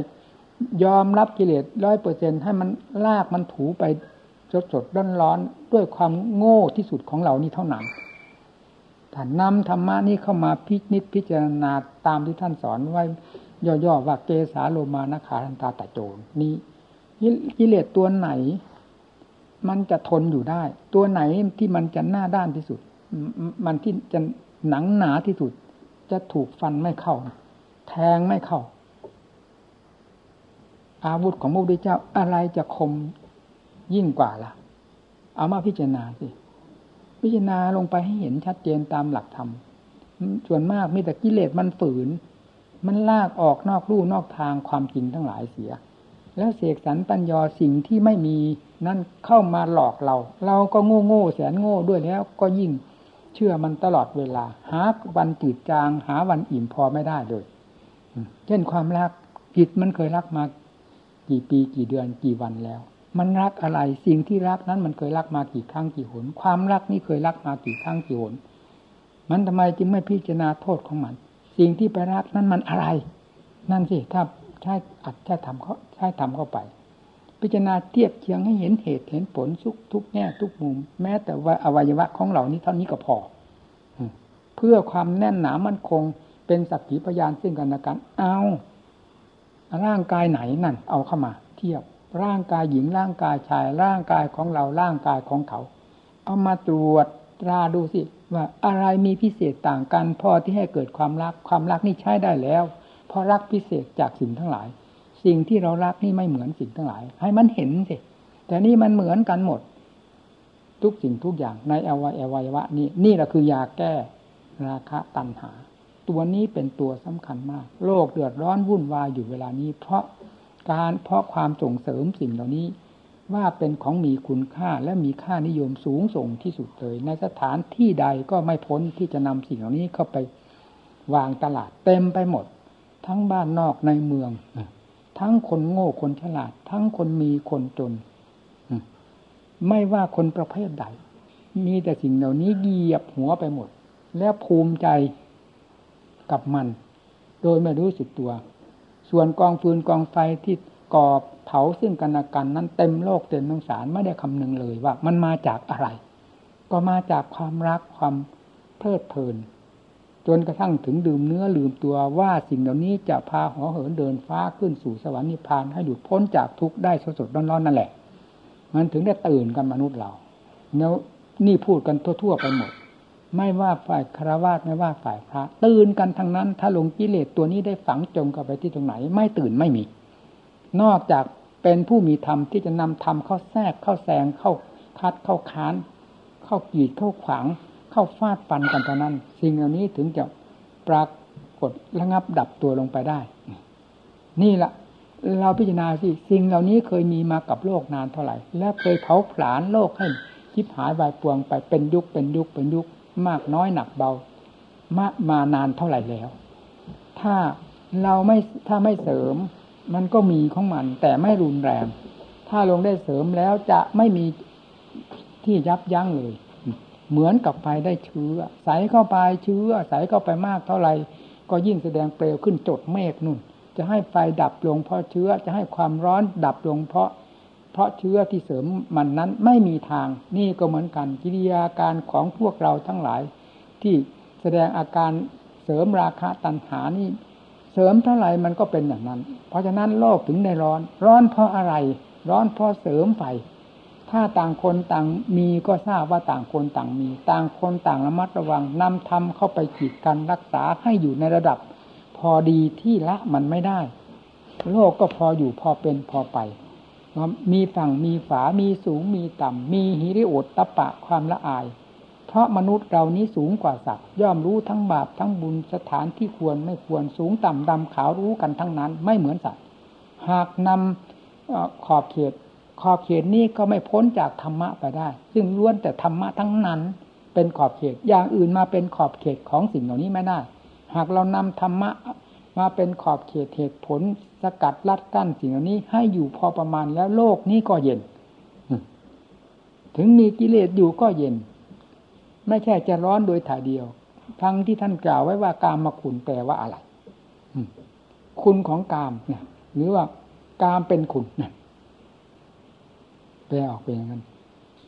A: ยอมรับกิเลสร้อยเปอร์เซ็นให้มันลากมันถูไป สดสดร้อนร้อนด้วยความโง่ที่สุดของเรานี่เท่านั้นถ้านำธรรมะนี้เข้ามาพิจิตพิจารณาตามที่ท่านสอนไว้ย่อๆว่าเกสาโลมานาขาทันตาตะโจนนี้กิเลสตัวไหน มันจะทนอยู่ได้ ตัวไหนที่มันจะหน้าด้านที่สุด มันที่จะหนังหนาที่สุด จะถูกฟันไม่เข้า แทงไม่เข้า อาวุธของพระพุทธเจ้าอะไรจะคม ยิ่งกว่าล่ะ เอามาพิจารณาสิ พิจารณาลงไปให้เห็นชัดเจนตามหลักธรรม ส่วนมากมีแต่กิเลสมันฝืน มันลากออกนอกลู่นอกทางความจริงทั้งหลายเสีย แล้วเสกสรรปัญญาสิ่งที่ไม่มีนั่นเข้ามาหลอกเรา เราก็โง่โง่แสนโง่ด้วยแล้วก็ยิ่งเชื่อมันตลอดเวลา หาวันจืดจาง หาวันอิ่มพอไม่ได้เลย เช่นความรักจิตมันเคยรักมากี่ปีกี่เดือนกี่วันแล้ว มันรักอะไร สิ่งที่รักนั้นมันเคยรักมากี่ครั้งกี่หน ความรักนี่เคยรักมากี่ครั้งกี่หน มันทำไมจึงไม่พิจารณาโทษของมัน สิ่งที่ไปรักนั้นมันอะไร นั่นสิถ้าใช่อัดใช่ทำเขาใช่ทำเข้าไป พิจารณาเทียบเคียงให้เห็นเหตุเห็นผลทุกทุกแง่ทุกมุม แม้แต่ว่าอวัยวะของเหล่านี้เท่านี้ก็พอเพื่อความแน่นหนามั่นคงเป็นสักขีพยานซึ่งกันและกันเอาร่างกายไหนนั่น เอาเข้ามาเทียบ ร่างกายหญิงร่างกายชาย ร่างกายของเราร่างกายของเขา เอามาตรวจตราดูสิว่าอะไรมีพิเศษต่างกันพอที่ให้เกิดความรักความรักนี่ใช้ได้แล้ว เพราะรักพิเศษจากสิ่งทั้งหลาย สิ่งที่เรารักนี่ไม่เหมือนสิ่งทั้งหลาย ให้มันเห็นสิแต่นี่มันเหมือนกันหมด ทุกสิ่งทุกอย่างในอวัยวะนี่นี่แหละคือยาแก้ราคะตัณหา ตัวนี้เป็นตัวสำคัญมาก โลกเดือดร้อนวุ่นวายอยู่เวลานี้ เพราะ การเพราะความส่งเสริมสิ่งเหล่านี้ ว่าเป็นของมีคุณค่าและมีค่านิยมสูงส่งที่สุดเลย ในสถานที่ใดก็ไม่พ้นที่จะนำสิ่งเหล่านี้เข้าไปวางตลาดเต็มไปหมด ทั้งบ้านนอกในเมือง ทั้งคนโง่คนฉลาด ทั้งคนมีคนจน ไม่ว่าคนประเภทใด มีแต่สิ่งเหล่านี้เหยียบหัวไปหมด แล้วภูมิใจกับมัน โดยไม่รู้สึกตัว ส่วนกองฟืนกองไฟที่ก่อเผาซึ่งกันและกันนั้นเต็มโลกเต็มสงสารไม่ได้คำนึงเลยว่า มันมาจากอะไร ก็มาจากความรักความเพลิดเพลิน จนกระทั่งถึงดื่มเนื้อลืมตัวว่าสิ่งเหล่านี้จะพาหัวเหินเดินฟ้าขึ้นสู่สวรรค์นิพพานให้หลุดพ้นจากทุกข์ได้สดๆร้อนๆนั่นแหละ มันถึงได้ตื่นกันมนุษย์เราแล้วนี่พูดกันทั่ว ๆ ไปหมด ไม่ว่าฝ่ายคารวะไม่ว่าฝ่ายพระ ตื่นกันทั้งนั้น ถ้าลงกิเลสตัวนี้ได้ฝังจมกับไปที่ตรงไหน ไม่ตื่นไม่มี นอกจากเป็นผู้มีธรรมที่จะนำธรรมเข้าแทรกเข้าแซงเข้าคัดเข้าค้าน เข้ากีดเข้าขวาง เข้าฟาดฟันกันเท่านั้น สิ่งเหล่านี้ถึงจะปรากฏระงับดับตัวลงไปได้ นี่แหละเราพิจารณาสิสิ่งเหล่านี้เคยมีมากับโลกนานเท่าไหร่ และเคยเผาผลาญโลกให้คิดหายวายปวงไปเป็นยุคเป็นยุคเป็นยุค มากน้อยหนักเบามามานานเท่าไหร่แล้ว ถ้าเราไม่ถ้าไม่เสริม มันก็มีของมัน แต่ไม่รุนแรง ถ้าลงได้เสริมแล้วจะไม่มีที่ยับยั้งเลย เหมือนกับไฟได้เชื้อ ใส่เข้าไปเชื้อ ใส่เข้าไปมากเท่าไหร่ก็ยิ่งแสดงเปลวขึ้นจดเมฆนุ่น จะให้ไฟดับลงเพราะเชื้อจะให้ความร้อนดับลงเพราะ เพราะเชื้อที่เสริมมันนั้นไม่มีทาง นี่ก็เหมือนกันกิริยาการของพวกเราทั้งหลาย ที่แสดงอาการเสริมราคะตัณหานี่ เสริมเท่าไหร่มันก็เป็นอย่างนั้น เพราะฉะนั้นโลกถึงได้ร้อน ร้อนเพราะอะไร ร้อนเพราะเสริมไฟถ้าต่างคนต่างมีก็ทราบว่าต่างคนต่างมี ต่างคนต่างระมัดระวังนำธรรมเข้าไปขีดกันรักษาให้อยู่ในระดับ พอดีที่ละมันไม่ได้ โลกก็พออยู่พอเป็นพอไป มีฝั่งมีฝา มีสูง มีต่ำ มีหิริโอตตะปะความละอาย เพราะมนุษย์เรานี้สูงกว่าสัตว์ ย่อมรู้ทั้งบาปทั้งบุญสถานที่ควรไม่ควรสูงต่ำดำขาวรู้กันทั้งนั้น ไม่เหมือนสัตว์ หากนำขอบเขต ขอบเขตนี้ก็ไม่พ้นจากธรรมะไปได้ ซึ่งล้วนแต่ธรรมะทั้งนั้น เป็นขอบเขต อย่างอื่นมาเป็นขอบเขตของสิ่งเหล่านี้ไม่ได้ หากเรานำธรรมะมาเป็นขอบเขตเหตุผล สกัดลัดกั้นสิ่งเหล่านี้ ให้อยู่พอประมาณแล้วโลกนี้ก็เย็น ถึงมีกิเลสอยู่ก็เย็น ไม่ใช่จะร้อนโดยถ่ายเดียว ทั้งที่ท่านกล่าวไว้ว่ากามมาคุณแปลว่าอะไรคุณของกามเนี่ยหรือว่ากามเป็นคุณเนี่ยแปลออกเป็นอย่างนั้น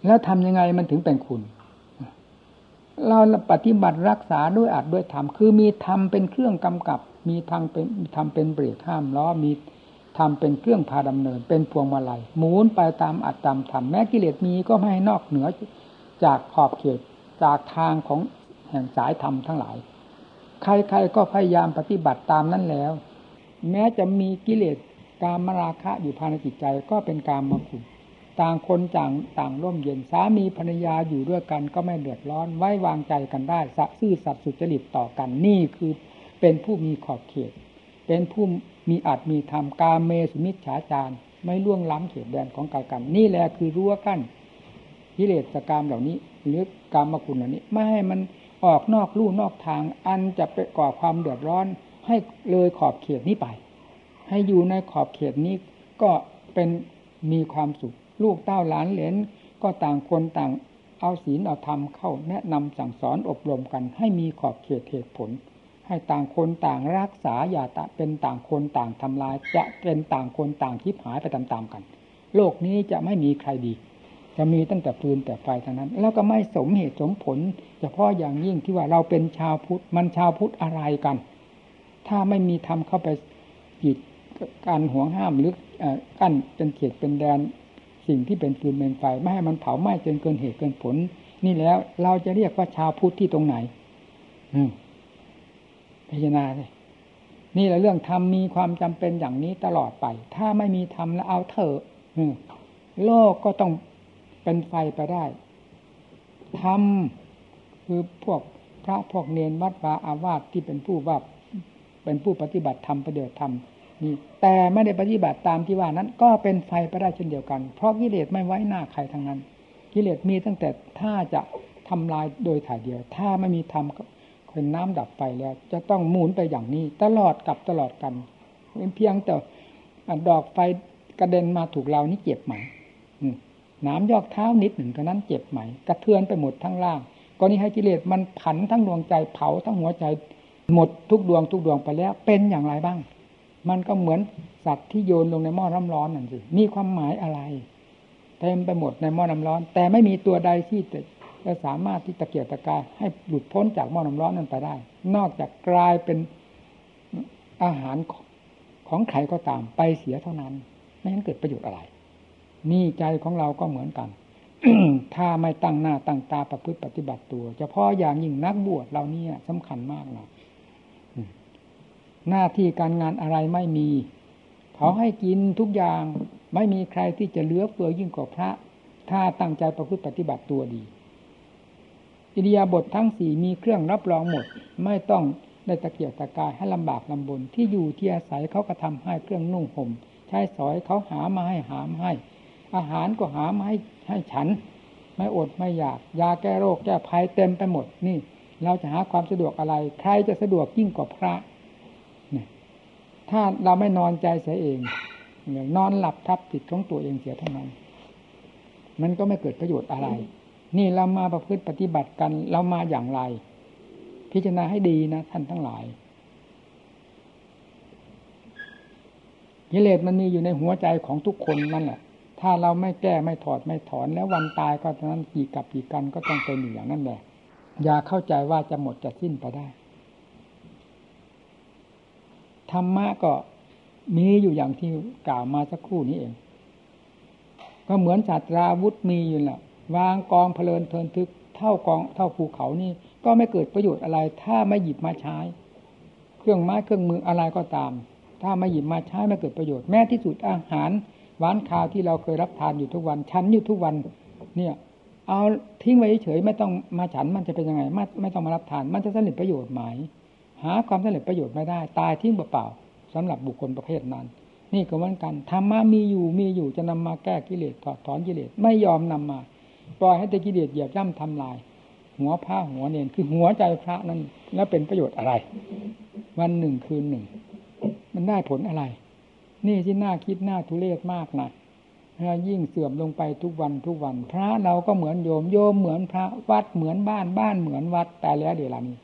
A: แล้วทำยังไงมันถึงเป็นคุณ เราปฏิบัติรักษาด้วยอัดด้วยธรรมคือมีธรรมเป็นเครื่องกำกับ มีทางเป็นทำเป็นเบรกห้ามล้อมีทำเป็นเครื่องพาดำเนิน เป็นพวงมาลัยหมุนไปตามอัตตามธรรมแม้กิเลสมีก็ไม่ให้นอกเหนือจากขอบเขตจากทางของแห่งสายธรรมทั้งหลาย ใครๆก็พยายามปฏิบัติตามนั้นแล้ว แม้จะมีกิเลสกามราคะอยู่ภายในจิตใจก็เป็นกามมาคุณต่างคนต่างต่างร่มเย็นสามีภรรยาอยู่ด้วยกันก็ไม่เดือดร้อนไว้วางใจกันได้สะซื่อสัตย์สุจริตต่อกันนี่คือ เป็นผู้มีขอบเขต เป็นผู้มีอาจมีธรรมกาเมสุมิชฉาจารไม่ล่วงล้ำเขตแดนของกายกันนี่แหละคือรั้วกั้นกิเลสกรรมเหล่านี้ หรือกรรมคุณเหล่านี้ ไม่ให้มันออกนอกลู่นอกทาง อันจะไปก่อความเดือดร้อน ให้เลยขอบเขตนี้ไป ให้อยู่ในขอบเขตนี้ก็เป็นมีความสุข ลูกเต้าหลานเหลนก็ต่างคนต่างเอาศีลเอาธรรมเข้าแนะนำสั่งสอนอบรมกัน ให้มีขอบเขตเหตุผล ให้ต่างคนต่างรักษาอย่าเป็นต่างคนต่างทำลาย จะเป็นต่างคนต่างทิพหายไปตามๆกัน โลกนี้จะไม่มีใครดี จะมีตั้งแต่ปืนแต่ไฟเท่านั้น แล้วก็ไม่สมเหตุสมผล เฉพาะอย่างยิ่งที่ว่าเราเป็นชาวพุทธมันชาวพุทธอะไรกัน ถ้าไม่มีธรรมเข้าไปจิตการห่วงห้ามหรือกั้นเป็นเขตเป็นแดนสิ่งที่เป็นฟืนเป็นไฟไม่ให้มันเผาไหม้จนเกินเหตุเกินผล นี่แล้วเราจะเรียกว่าชาวพุทธที่ตรงไหน อืม พิจารณาเลยนี่แหละเรื่องธรรมมีความจำเป็นอย่างนี้ตลอดไป ถ้าไม่มีธรรมแล้วเอาเถอะโลกก็ต้องเป็นไฟไปได้ธรรมคือพวกพระพวกเนนวัดวาอาวาสที่เป็นผู้ว่าเป็นผู้ปฏิบัติธรรมประเดิดธรรมนี่แต่ไม่ได้ปฏิบัติตามที่ว่านั้น ก็เป็นไฟไปได้เช่นเดียวกัน เพราะกิเลสไม่ไว้หน้าใครทั้งนั้น กิเลสมีตั้งแต่ถ้าจะทำลายโดยถ่ายเดียว ถ้าไม่มีธรรม เป็นน้ำดับไฟแล้ว จะต้องหมุนไปอย่างนี้ ตลอดกับตลอดกันเป็นเพียงแต่ดอกไฟกระเด็นมาถูกเรานี่เจ็บไหมน้ำยอกเท้านิดหนึ่งเท่านั้นเจ็บไหม กระเทือนไปหมดทั้งล่างก็นี้ให้กิเลสมันผันทั้งดวงใจเผาทั้งหัวใจหมดทุกดวงทุกดวงไปแล้ว เป็นอย่างไรบ้าง มันก็เหมือนสัตว์ที่โยนลงในหม้อน้ำร้อนนั่นสิมีความหมายอะไรเต็มไปหมดในหม้อน้ำร้อน แต่ไม่มีตัวใดที่ จะสามารถที่ตะเกียบตะกายให้หลุดพ้นจากหม้อน้ำร้อนนั้นไปได้ นอกจากกลายเป็นอาหารของใครก็ตามไปเสียเท่านั้น ไม่เห็นเกิดประโยชน์อะไร นี่ใจของเราก็เหมือนกันถ้าไม่ตั้งหน้าตั้งตาประพฤติปฏิบัติตัวเฉพาะอย่างยิ่งนักบวชเราเนี่ยสำคัญมากนะหน้าที่การงานอะไรไม่มี เขาให้กินทุกอย่างไม่มีใครที่จะเลือเฟือยิ่งกว่าพระ ถ้าตั้งใจประพฤติปฏิบัติตัวดี อิริยาบถททั้งสี่มีเครื่องรับรองหมด ไม่ต้องได้ตะเกียกตะกายให้ลำบากลำบน ที่อยู่ที่อาศัยเขาก็ทำให้เครื่องนุ่งห่มใช้สอยเขาหามาให้หามให้ อาหารก็หามาให้ให้ฉัน ไม่อดไม่อยาก ยาแก้โรคแก้ภัยเต็มไปหมดนี่ เราจะหาความสะดวกอะไร ใครจะสะดวกยิ่งกว่าพระถ้าเราไม่นอนใจเสียเองนอนหลับทับติดของตัวเองเสียเท่านั้น มันก็ไม่เกิดประโยชน์อะไร นี่เรามาประพฤติปฏิบัติกันเรามาอย่างไร พิจารณาให้ดีนะท่านทั้งหลายกิเลสมันมีอยู่ในหัวใจของทุกคนนั่นแหละ ถ้าเราไม่แก้ไม่ถอดไม่ถอนแล้ววันตายก็ตอนนั้นกี่กับกี่กันก็ต้องเป็นอย่างนั้นแหละอย่าเข้าใจว่าจะหมดจะสิ้นไปได้ธรรมะก็มีอยู่อย่างที่กล่าวมาสักครู่นี้เอง ก็เหมือนศาสตราวุธมีอยู่แหละ วางกองเพลินเทินทึกเท่ากองเท่าภูเขานี่ ก็ไม่เกิดประโยชน์อะไร ถ้าไม่หยิบมาใช้ เครื่องไม้เครื่องมืออะไรก็ตาม ถ้าไม่หยิบมาใช้ไม่เกิดประโยชน์แม้ที่สุดอาหารหวานข้าวที่เราเคยรับทานอยู่ทุกวันชั้นอยู่ทุกวัน เนี่ย เอาทิ้งไว้เฉยไม่ต้องมาฉันมันจะเป็นยังไงไม่ไม่ต้องมารับทาน มันจะสำเร็จประโยชน์ไหมหาความสำเร็จประโยชน์ไม่ได้ ตายทิ้งเปล่าๆสำหรับบุคคลประเภทนั้นนี่ก็เหมือนกันธรรมะมีอยู่มีอยู่จะนำมาแก้กิเลสถอดถอนกิเลสไม่ยอมนำมา ปล่อยให้ต่กิเลสเหยียบย่ำทำลาย หัวผ้าหัวเนนคือหัวใจพระนั้น แล้วเป็นประโยชน์อะไร วันหนึ่งคืนหนึ่ง มันได้ผลอะไร นี่ที่น่าคิดน่าทุเรศมากนะยิ่งเสื่อมลงไปทุกวันทุกวัน พระเราก็เหมือนโยมโยมเหมือนพระวัดเหมือนบ้านบ้านเหมือนวัดแต่แล้วเดี๋ยวนี้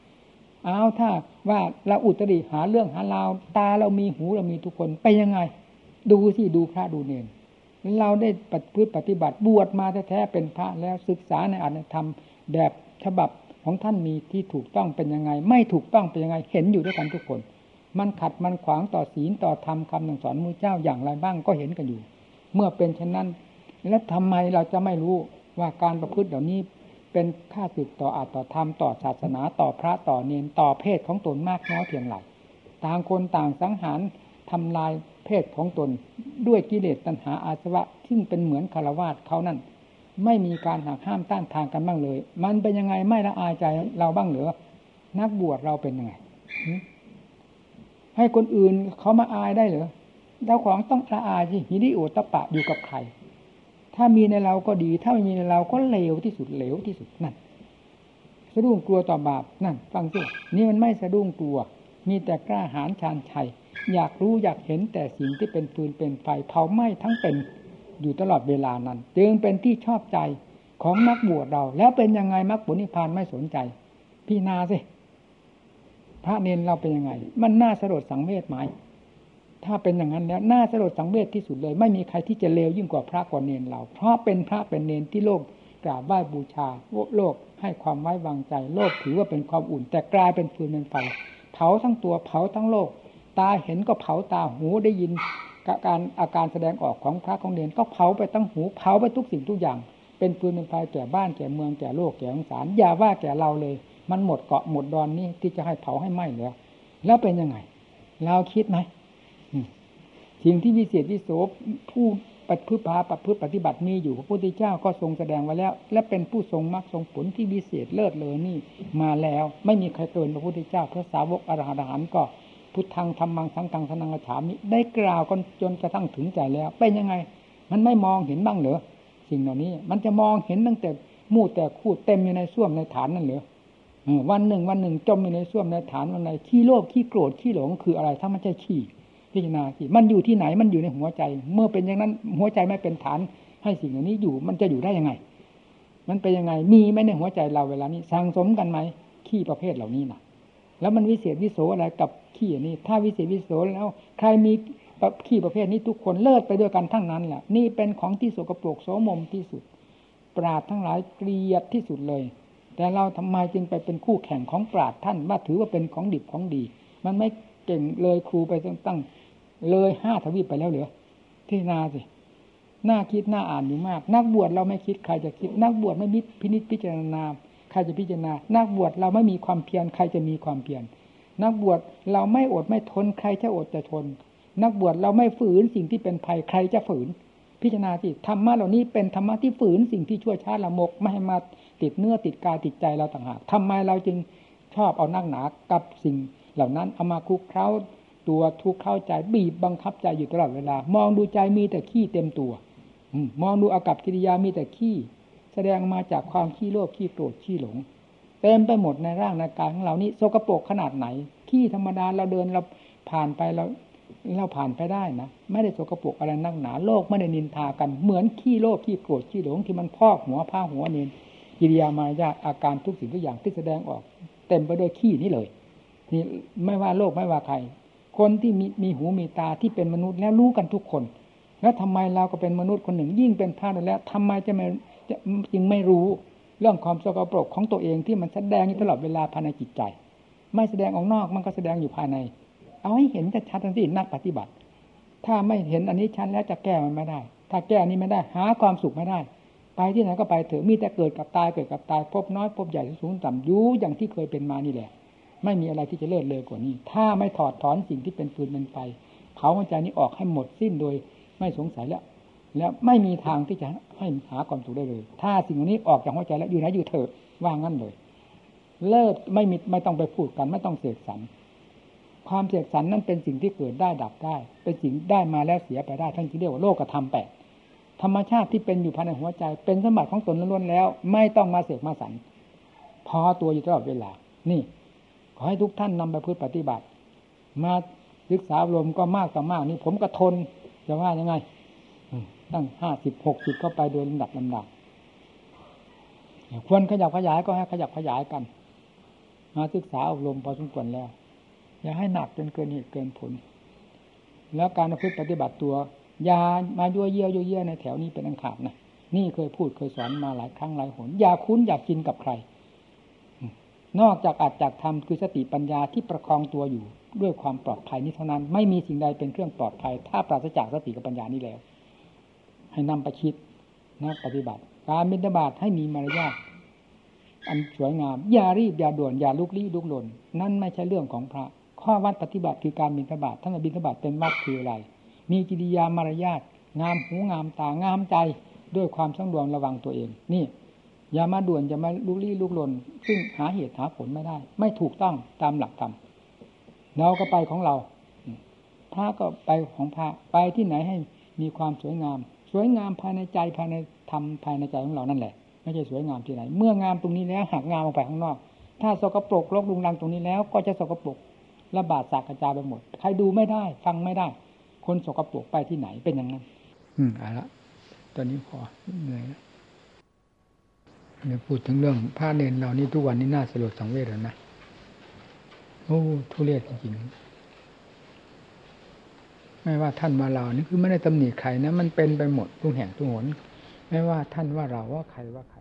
A: เอาถ้าว่าเราอุตริหาเรื่องหาราวตาเรามีหูเรามีทุกคนไปยังไง ดูสิดูพระดูเนร เราได้ปฏิพฤติปฏิบัติบวชมาแท้ๆเป็นพระแล้วศึกษาในอัตธรรมแบบฉบับของท่านมีที่ถูกต้องเป็นยังไง ไม่ถูกต้องเป็นยังไงเห็นอยู่ด้วยกันทุกคน มันขัดมันขวางต่อศีลต่อธรรมคำสอนมูเจ้าอย่างไรบ้างก็เห็นกันอยู่ เมื่อเป็นเช่นนั้น แล้วทำไมเราจะไม่รู้ว่าการประพฤติเหล่านี้เป็นค่าศึกต่ออาตต่อธรรมต่อศาสนาต่อพระต่อเนนต่อเพศของตนมากน้อยเพียงไรต่างคนต่างสังหารทำลาย เพศของตนด้วยกิเลสตัณหาอาสวะซึ่เป็นเหมือนคารวาสเขานั่น ไม่มีการหักห้ามต้านทางกันบ้างเลย มันเป็นยังไงไม่ละอายใจเราบ้างเหรือ นักบวชเราเป็นยังไงให้คนอื่นเขามาอายได้เหรอเจ้าของต้องละอายสิหิริโอตปะอยู่กับใคร ถ้ามีในเราก็ดี ถ้าไม่มีในเราก็เลวที่สุดเลวที่สุดนั่นสะดุ้งกลัวต่อบาปนั่น ฟังสินี่มันไม่สะดุ้งกลัว มีแต่กล้าหาญชาญชัย อยากรู้อยากเห็นแต่สิ่งที่เป็นฟืนเป็นไฟเผาไหม้ทั้งเป็นอยู่ตลอดเวลานั้น จึงเป็นที่ชอบใจของนักบวชเรา แล้วเป็นยังไงมรรคผลนิพพานไม่สนใจ พี่นาสิพระเนนเราเป็นยังไง มันน่าสลดสังเวชไหมถ้าเป็นอย่างนั้นแล้วน่าสลดสังเวชที่สุดเลย ไม่มีใครที่จะเลวยิ่งกว่าพระกว่าเนนเรา เพราะเป็นพระเป็นเนนที่โลกกราบไหว้บูชาโลกให้ความไว้วางใจ โลกถือว่าเป็นความอุ่น แต่กลายเป็นฟืนเป็นไฟเผาทั้งตัวเผาทั้งโลก ตาเห็นก็เผาตาหูได้ยินการอาการแสดงออกของพระของเนนก็เผาไปตั้งหูเผาไปทุกสิ่งทุกอย่าง เป็นปืนเป็นไฟแก่บ้านแก่เมืองแก่โลกแก่องศารอย่าว่าแก่เราเลย มันหมดเกาะหมดดอนนี้ที่จะให้เผาให้ไหม้แล้วแล้วเป็นยังไง เราคิดไหมสิ่งที่วิเศษวิโสผู้ปฏิพฤติปฏิพฤติปฏิบัติมีอยู่พระพุทธเจ้าก็ทรงแสดงไว้แล้ว และเป็นผู้ทรงมรรคทรงผลที่วิเศษเลิศเลยนี่มาแล้ว ไม่มีใครเกินพระพุทธเจ้าพระสาวกอรหันต์ก็ พุทธังธรรมังสังฆังสนังกระฉามิได้กล่าวกันจนกระทั่งถึงใจแล้วเป็นยังไง มันไม่มองเห็นบ้างเหรอสิ่งเหล่านี้ มันจะมองเห็นตั้งแต่มู่แต่คู่เต็มอยู่ในส้วมในฐานนั่นเหรอวันหนึ่งวันหนึ่งจมอยู่ในส้วมในฐานวันไหนขี้โลภขี้โกรธขี้หลงคืออะไร ถ้ามันใช่ขี้พิจารณาสิมันอยู่ที่ไหนมันอยู่ในหัวใจ เมื่อเป็นอย่างนั้น หัวใจไม่เป็นฐาน ให้สิ่งเหล่านี้อยู่มันจะอยู่ได้ยังไง มันเป็นยังไงมีไหมในหัวใจเราเวลานี้สังสมกันไหมขี้ประเภทเหล่านี้นะ แล้วมันวิเศษวิโสอะไรกับขี้นี้ถ้าวิเศษวิโสแล้ว ใครมีขี้ประเภทนี้ทุกคนเลิศไปด้วยกันทั้งนั้นแหละนี่เป็นของที่สกปรกโสมมที่สุด ปราดทั้งหลายเกลียดที่สุดเลย แต่เราทำไมจึงไปเป็นคู่แข่งของปราดท่านว่าถือว่าเป็นของดิบของดี มันไม่เก่งเลยครูไปตั้งเลยห้าทวีปไปแล้วเหลือที่นาสิน่าคิดน่าอ่านอยู่มาก นักบวชเราไม่คิดใครจะคิด นักบวชไม่มิพินิจพิจารณา ใครจะพิจารณา นักบวชเราไม่มีความเพียรใครจะมีความเพียร นักบวชเราไม่อดไม่ทนใครจะอดจะทน นักบวชเราไม่ฝืนสิ่งที่เป็นภัยใครจะฝืน พิจารณาสิธรรมะเหล่านี้เป็นธรรมะที่ฝืนสิ่งที่ชั่วช้าละมกไม่ให้มาติดเนื้อติดกายติดใจเราต่างหากทำไมเราจึงชอบเอานักหนากับสิ่งเหล่านั้นเอามาคุกเคล้าตัวทุกเข้าใจบีบบังคับใจอยู่ตลอดเวลา มองดูใจมีแต่ขี้เต็มตัวมองดูอากับกิริยามีแต่ขี้ แสดงมาจากความขี้โลภขี้โกรธขี้หลงเต็มไปหมดในร่างในกายของเรานี้โสกโปกขนาดไหนขี้ธรรมดาเราเดินเราผ่านไปเราเราผ่านไปได้นะไม่ได้โสกโปกอะไรนักหนาโลกไม่ได้นินทากันเหมือนขี้โลภขี้โกรธขี้หลงที่มันพอกหัวผ้าหัวเนินกิริยามารยาอาการทุกสิ่งทุกอย่างที่แสดงออก เต็มไปด้วยขี้นี่เลยนี่ไม่ว่าโลกไม่ว่าใคร คนที่มีมีหูมีตาที่เป็นมนุษย์แล้วรู้กันทุกคน แล้วทำไมเราก็เป็นมนุษย์คนหนึ่งยิ่งเป็นพระแล้วทำไมจะไม่ จึงไม่รู้เรื่องความสกปรกของตัวเองที่มันแสดงอยู่ตลอดเวลาภายในจิตใจ ไม่แสดงออกนอกมันก็แสดงอยู่ภายใน เอาให้เห็นจะชัดทันทีนักปฏิบัติ ถ้าไม่เห็นอันนี้ชัดแล้วจะแก้มันไม่ได้ ถ้าแก้อันนี้ไม่ได้ หาความสุขไม่ได้ ไปที่ไหนก็ไปเถอะมีแต่เกิดกับตายเกิดกับตายพบน้อยพบใหญ่สูงต่ำยู่อย่างที่เคยเป็นมานี่แหละ ไม่มีอะไรที่จะเลิศเลยกว่านี้ ถ้าไม่ถอดถอนสิ่งที่เป็นฟืนเป็นไฟเผาหัวใจนี้ออกให้หมดสิ้นโดยไม่สงสัยแล้ว แล้วไม่มีทางที่จะให้หาความสุขได้เลย ถ้าสิ่งนี้ออกจากหัวใจแล้วอยู่ไหนอยู่เถอะว่างั้นเลย เลิศไม่มีไม่ต้องไปพูดกัน ไม่ต้องเสกสรรความเสกสรรนั้นเป็นสิ่งที่เกิดได้ดับได้ เป็นสิ่งได้มาแล้วเสียไปได้ทั้งที่เรียกว่าโลกธรรมแปดธรรมชาติที่เป็นอยู่ภายในหัวใจ เป็นสมบัติของตนล้วนแล้ว ไม่ต้องมาเสกมาสรรพอตัวอยู่ตลอดเวลา นี่ ขอให้ทุกท่านนำไปพืชปฏิบัติ มาศึกษาลมก็มากต่อมากนี่ผมก็ทนจะว่ายังไง ตั้งห้าสิบหกสิบเข้าไปโดยลำดับลำดับควรขยับขยายก็ให้ขยับขยายกัน มาศึกษาอบรมพอสมควรแล้ว อย่าให้หนักจนเกินเหตุเกินผล แล้วการพฤติปฏิบัติตัวอย่ามายั่วเยี่ยวยั่วเยี่ยในแถวนี้เป็นอันขาดนะนี่เคยพูดเคยสอนมาหลายครั้งหลายหนอย่าคุ้นอย่ากินกับใคร นอกจากอาจจากทำคือสติปัญญาที่ประคองตัวอยู่ด้วยความปลอดภัยนี้เท่านั้น ไม่มีสิ่งใดเป็นเครื่องปลอดภัย ถ้าปราศจากสติกับปัญญานี้แล้ว ให้นำไปคิดนะปฏิบัติ การบิณฑบาตให้มีมารยาทอันสวยงาม อย่ารีบอย่าด่วนอย่าลุกลี้ลุกหลน นั่นไม่ใช่เรื่องของพระ ข้อวัดปฏิบัติคือการบิณฑบาตท่านบิณฑบาตเป็นวัดคืออะไร มีกิริยามารยาทงามหูงามตางามใจด้วยความสังรวมระวังตัวเอง นี่ อย่ามาด่วนอย่ามาลุกลี่ลุกลน ซึ่งหาเหตุหาผลไม่ได้ ไม่ถูกต้องตามหลักธรรมเราก็ไปของเราพระก็ไปของพระไปที่ไหนให้มีความสวยงาม สวยงามภายในใจภายในธรรมภายในใจของเรานั่นแหละ ไม่ใช่สวยงามที่ไหน เมื่องามตรงนี้แล้วหักงามออกไปข้างนอก ถ้าสกปรกลกลุงลังตรงนี้แล้ว ก็จะสกปรกระบาดสากกระจายไปหมด ใครดูไม่ได้ ฟังไม่ได้ คนสกปรกไปที่ไหนเป็นอย่างนั้น อืมเอาละตอนนี้พอเหนื่อยแล้วเนี่ยพูดถึงเรื่องผ้าเนนเรานี่ทุกวันนี้น่าสลดสังเวชแล้วนะโอ้ทุเรศจริงๆ ไม่ว่าท่านว่าเรานี่คือไม่ได้ตำหนิใครนะ มันเป็นไปหมดทุกแห่งทุกหน ไม่ว่าท่านว่าเราว่าใครว่าใคร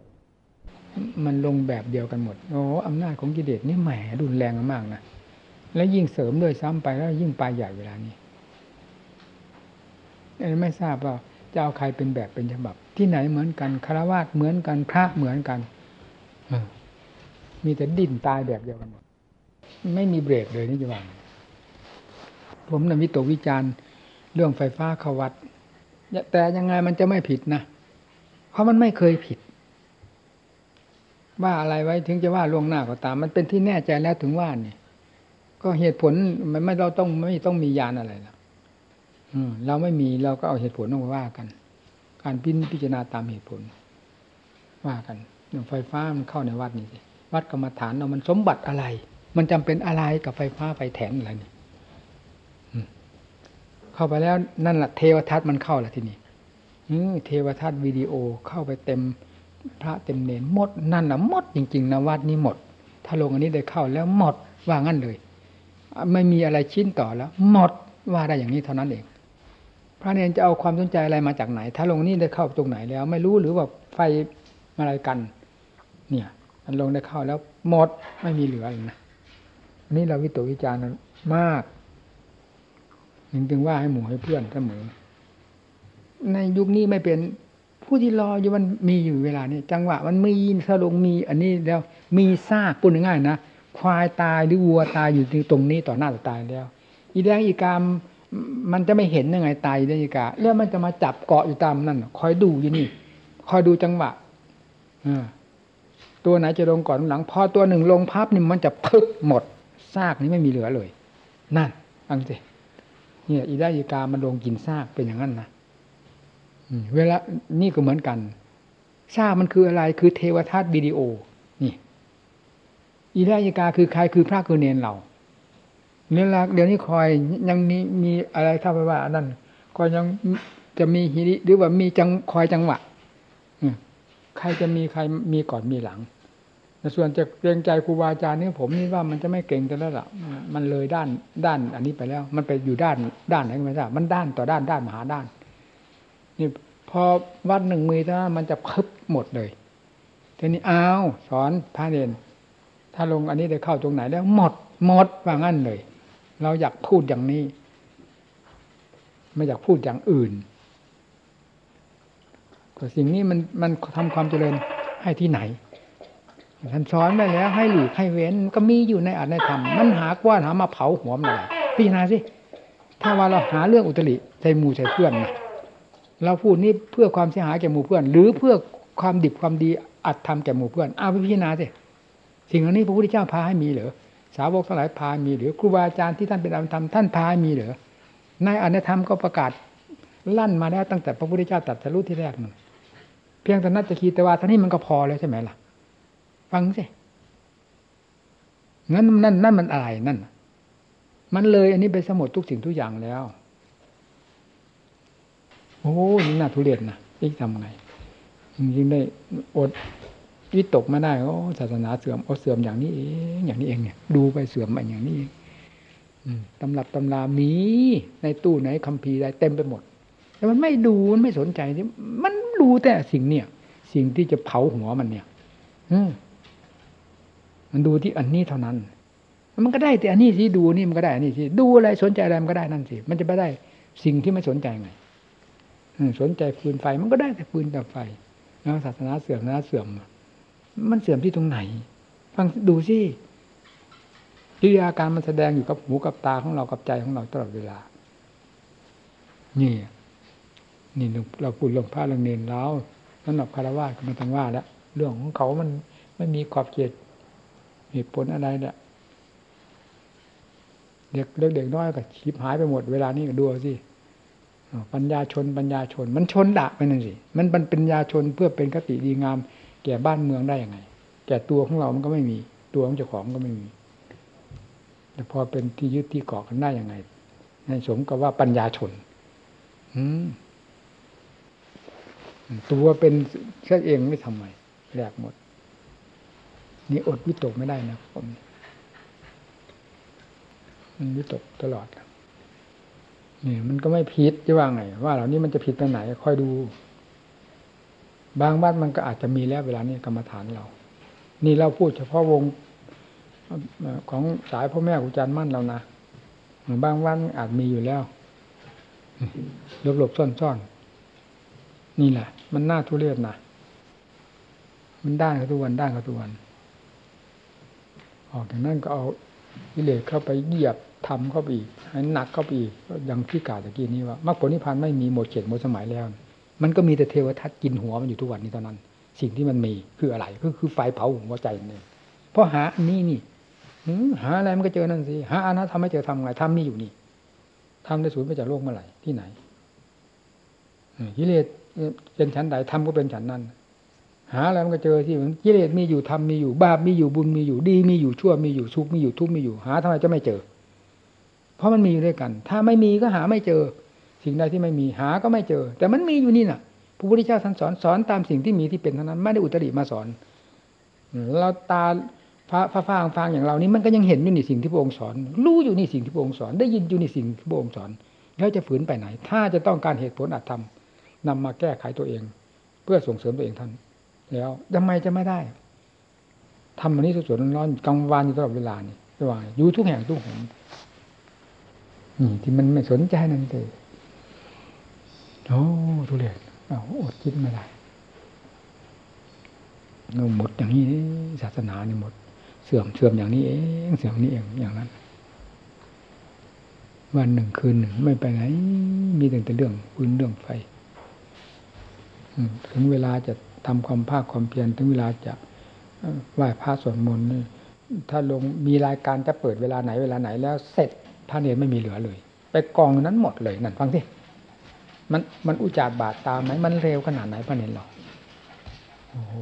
A: มันลงแบบเดียวกันหมดโอ้อำนาจของกิเลสนี่แหมรุนแรงมากนะแล้วยิ่งเสริมด้วยซ้ำไปแล้วยิ่งปลายใหญ่เวลานี้ไม่ทราบว่าจะเอาใครเป็นแบบเป็นฉบับ ที่ไหนเหมือนกันคารวะเหมือนกันพระเหมือนกันมีแต่ดิ้นตายแบบเดียวกันหมดไม่มีเบรกเลยนี่จะว่าผมนำวิตกวิจารณ์ เรื่องไฟฟ้าเขาวัด แต่ยังไงมันจะไม่ผิดนะ เพราะมันไม่เคยผิด ว่าอะไรไว้ถึงจะว่าล่วงหน้าก็ตาม มันเป็นที่แน่ใจแล้วถึงว่านี่ก็เหตุผลมันไม่เราต้องไม่ต้องมียานอะไรแล้วเราไม่มีเราก็เอาเหตุผลมาว่ากัน การพิพจารณาตามเหตุผล ว่ากันเรื่องไฟฟ้ามันเข้าในวัดนี่สิวัดกรรมฐานเรามันสมบัติอะไร มันจำเป็นอะไรกับไฟฟ้าไฟแถนอะไรนี่ เข้าไปแล้วนั่นแหละเทวทัศน์มันเข้าแหละทีนี้เทวทัศน์วิดีโอเข้าไปเต็มพระเต็มเนนหมดนั่นแหละหมดจริงๆนะวัดนี้หมด ถ้าลงอันนี้ได้เข้าแล้วหมดว่างั้นเลย ไม่มีอะไรชิ้นต่อแล้ว หมดว่าได้อย่างนี้เท่านั้นเอง พระเนนจะเอาความสนใจอะไรมาจากไหน ถ้าลงนี่ได้เข้าตรงไหนแล้ว ไม่รู้หรือว่าไฟอะไรกัน เนี่ยมันลงได้เข้าแล้วหมดไม่มีเหลือเลยนะนี่เราวิตกวิจารณ์มาก ถึงถึงว่าให้หมู่ให้เพื่อนเสมอ ในยุคนี้ไม่เป็นผู้ที่รออยู่มันมีอยู่เวลานี้จังหวะมันมีสลงมี อันนี้แล้วมีซากพูดง่ายนะควายตายหรือวัวตายอยู่ตรงนี้ต่อหน้าต่อตายแล้ว อีแดงอีกามมันจะไม่เห็นยังไงตายนาฬิกาแล้วมันจะมาจับเกาะอยู่ตามนั่นคอยดูอยู่นี่ คอยดูจังหวะตัวไหนจะลงก่อนหลัง พอตัวหนึ่งลงพับนี่มันจะพึกหมดซากนี้ไม่มีเหลือเลย นั่นอังสิ เนี่ยอีได้ยีกามันลงกินซากเป็นอย่างนั้นนะเวลานี่ก็เหมือนกันซากมันคืออะไรคือเทวทัตวิดีโอ นี่ อีได้ยีกาคือใครคือพระคือเนนเราเนี่ยละเดี๋ยวนี้คอยยังมีมีอะไรถ้าไปว่านั่นก็ยังจะมีฮิริหรือว่ามีจังคอยจังหวะใครจะมีใครมีก่อนมีหลัง แต่ส่วนจะเกรงใจครูบาอาจารย์นี่ผมนี่ว่ามันจะไม่เก่งกันแล้วล่ะ มันเลยด้านด้านอันนี้ไปแล้ว มันไปอยู่ด้านด้านไหนไม่ทราบมันด้านต่อด้านด้านมหาด้าน นี่พอวัดหนึ่งมือถ้ามันจะพึบหมดเลยทีนี้อ้าวสอนพระเนนถ้าลงอันนี้ได้เข้าตรงไหนแล้วหมดหมดว่างั้นเลย เราอยากพูดอย่างนี้ ไม่อยากพูดอย่างอื่นก็สิ่งนี้มันมันทำความเจริญให้ที่ไหน ท่านสอนไปแล้ว ให้หลีกให้เว้นก็มีอยู่ในอัตในธรรมมันหากว่าหามาเผาหัวมันอะไรพี่นาสิถ้าว่าเราหาเรื่องอุตริใส่หมู่ใส่เพื่อนนะเราพูดนี่เพื่อความเสียหายแก่หมู่เพื่อน หรือเพื่อความดิบความดีอัดทำแก่หมู่เพื่อนเอ้าวพี่นาสิสิ่งเหล่านี้พระพุทธเจ้าพาให้มีเหรอสาวกทั้งหลายพามีหรือครูบาอาจารย์ที่ท่านเป็นอภิธรรมท่านพามีเหรอในอนัธรรมก็ประกาศลั่นมาแล้วตั้งแต่พระพุทธเจ้าตรัสรู้ที่แรกนั่นเพียงแต่นัตจะคีแต่ว่าท่านี้มันก็พอแล้วใช่ไหมล่ะ ฟังสิงั้นนั่นนั่นมันอะไรนั่น มันเลยอันนี้ไปสมุดทุกสิ่งทุกอย่างแล้ว โอ้นี่น่าทุเรศนะอีกทำไงยิ่งได้อดวิตกมาได้โอ้ศาสนาเสื่อมโอ้เสื่อมอย่างนี้เองอย่างนี้เองเนี่ย ดูไปเสื่อมไปอย่างนี้เองตำรับตำรามีในตู้ไหนคัมภีร์ใดเต็มไปหมด แต่มันไม่ดูมันไม่สนใจที่มันดูแต่สิ่งเนี่ย สิ่งที่จะเผาหัวมันเนี่ย อื มันดูที่อันนี้เท่านั้น มันก็ได้แต่อันนี้สิดูนี่มันก็ได้อันนี้สิดูอะไรสนใจอะไรมันก็ได้นั่นสิมันจะไปได้สิ่งที่ไม่สนใจไงสนใจฟืนไฟมันก็ได้แต่ฟืนแต่ไฟแล้วศาสนาเสื่อมศาสนาเสื่อม มันเสื่อมที่ตรงไหน ฟังดูสิกิริยาการมันแสดงอยู่กับหูกับตาของเรากับใจของเราตลอดเวลา นี่ นี่เราพูดเรื่องพระเรื่องเนรแล้วสำหรับคารวะก็ไม่ต้องว่าแล้วเรื่องของเขามันไม่มีขอบเขต เหตุผลอะไรเนี่ยเด็กเล็กเด็กน้อยก็ชิบหายไปหมดเวลานี้ก็ดูสิปัญญาชนปัญญาชน มันชนดะไปนั่นสิมันเป็นปัญญาชนเพื่อเป็นคติดีงาม แก่บ้านเมืองได้ยังไงแก่ตัวของเรามันก็ไม่มี ตัวของเจ้าของก็ไม่มี แต่พอเป็นที่ยึดที่เกาะกันได้ยังไงในสมกับว่าปัญญาชน อืมตัวเป็นเช่เองไม่ทำไมแหลกหมด นี่อดวิตกไม่ได้นะผมมันวิตกตลอดนี่มันก็ไม่ผิดจะว่าไง ว่าเหล่านี้มันจะผิดตรงไหนค่อยดู บางบ้านมันก็อาจจะมีแล้วเวลานี้กรรมฐานเรา นี่เราพูดเฉพาะวงของสายพ่อแม่ครูอาจารย์มั่นเรานะบางวันอาจมีอยู่แล้วหลบหลบซ่อนซ่อนนี่แหละ มันน่าทุเรศนะมันด้านเขาทุกวันด้านเขาทุกวัน ออกจากนั้นก็เอากิเลสเข้าไปเหยียบทำเข้าไปอีกให้หนักเข้าไปอีกอย่างที่กล่าวตะกี้นี้ว่ามรรคผลนิพพานไม่มีหมดเขตหมดสมัยแล้ว มันก็มีแต่เทวทัตกินหัวมันอยู่ทุกวันนี้ตอนนั้น สิ่งที่มันมีคืออะไรก็คือไฟเผาหัวใจนี่เพราะหาอันนี้นี่หาอะไรมันก็เจอนั่นสิหาอันนั้นทำไม่เจอทำไงทำมีอยู่นี่ทำได้สูญไปจากโลกเมื่อไหร่ที่ไหนกิเลสเป็นชั้นใดทำก็เป็นชั้นนั้น หาอะไรมันก็เจอที่มันกิเลสมีอยู่ทำมีอยู่บาปมีอยู่บุญมีอยู่ดี มีอยู่ชั่วมีอยู่สุขมีอยู่ทุกข์มีอยู่หาทำไมจะไม่เจอ เพราะมันมีอยู่ด้วยกัน ถ้าไม่มีก็หาไม่เจอ สิ่งใดที่ไม่มีหาก็ไม่เจอ แต่มันมีอยู่นี่น่ะพระพุทธเจ้าท่านสอนสอนตามสิ่งที่มีที่เป็นเท่านั้นไม่ได้อุตริมาสอนเราตาพระพระฟางฟางอย่างเรานี้มันก็ยังเห็นอยู่นี่สิ่งที่พระองค์สอน รู้อยู่นี่สิ่งที่พระองค์สอน ได้ยินอยู่นี่สิ่งที่พระองค์สอน แล้วจะฝืนไปไหน ถ้าจะต้องการเหตุผลอัตธรรมนำมาแก้ไขตัวเอง เพื่อส่งเสริมตัวเองท่าน แล้วทำไมจะไม่ได้ทำอันนี้สดๆร้อนๆกลางวันอยู่ตลอดเวลานี่ระหว่างอยู่ทุกแห่งทุกหนนี่ที่มันไม่สนใจนั่นเองโอ้ทุเรศเอาอดคิดไม่ได้เราหมดอย่างนี้ศาสนานี่หมด เสื่อมเสื่อมอย่างนี้เองเสื่อมนี้เองอย่างนั้น วันหนึ่งคืนหนึ่งไม่ไปไหน มีแต่เรื่องปืนเรื่องไฟถึงเวลาจะ ทำความภาคความเพียรถึงเวลาจะไหว้พระสวดมนต์ถ้าลงมีรายการจะเปิดเวลาไหนเวลาไหน แล้วเสร็จพระเนรไม่มีเหลือเลย ไปกองนั้นหมดเลยนั่นฟังสิมันมันอุจจาบาดตาไหมมันเร็วขนาดไหนพระเนรเราโอ้โห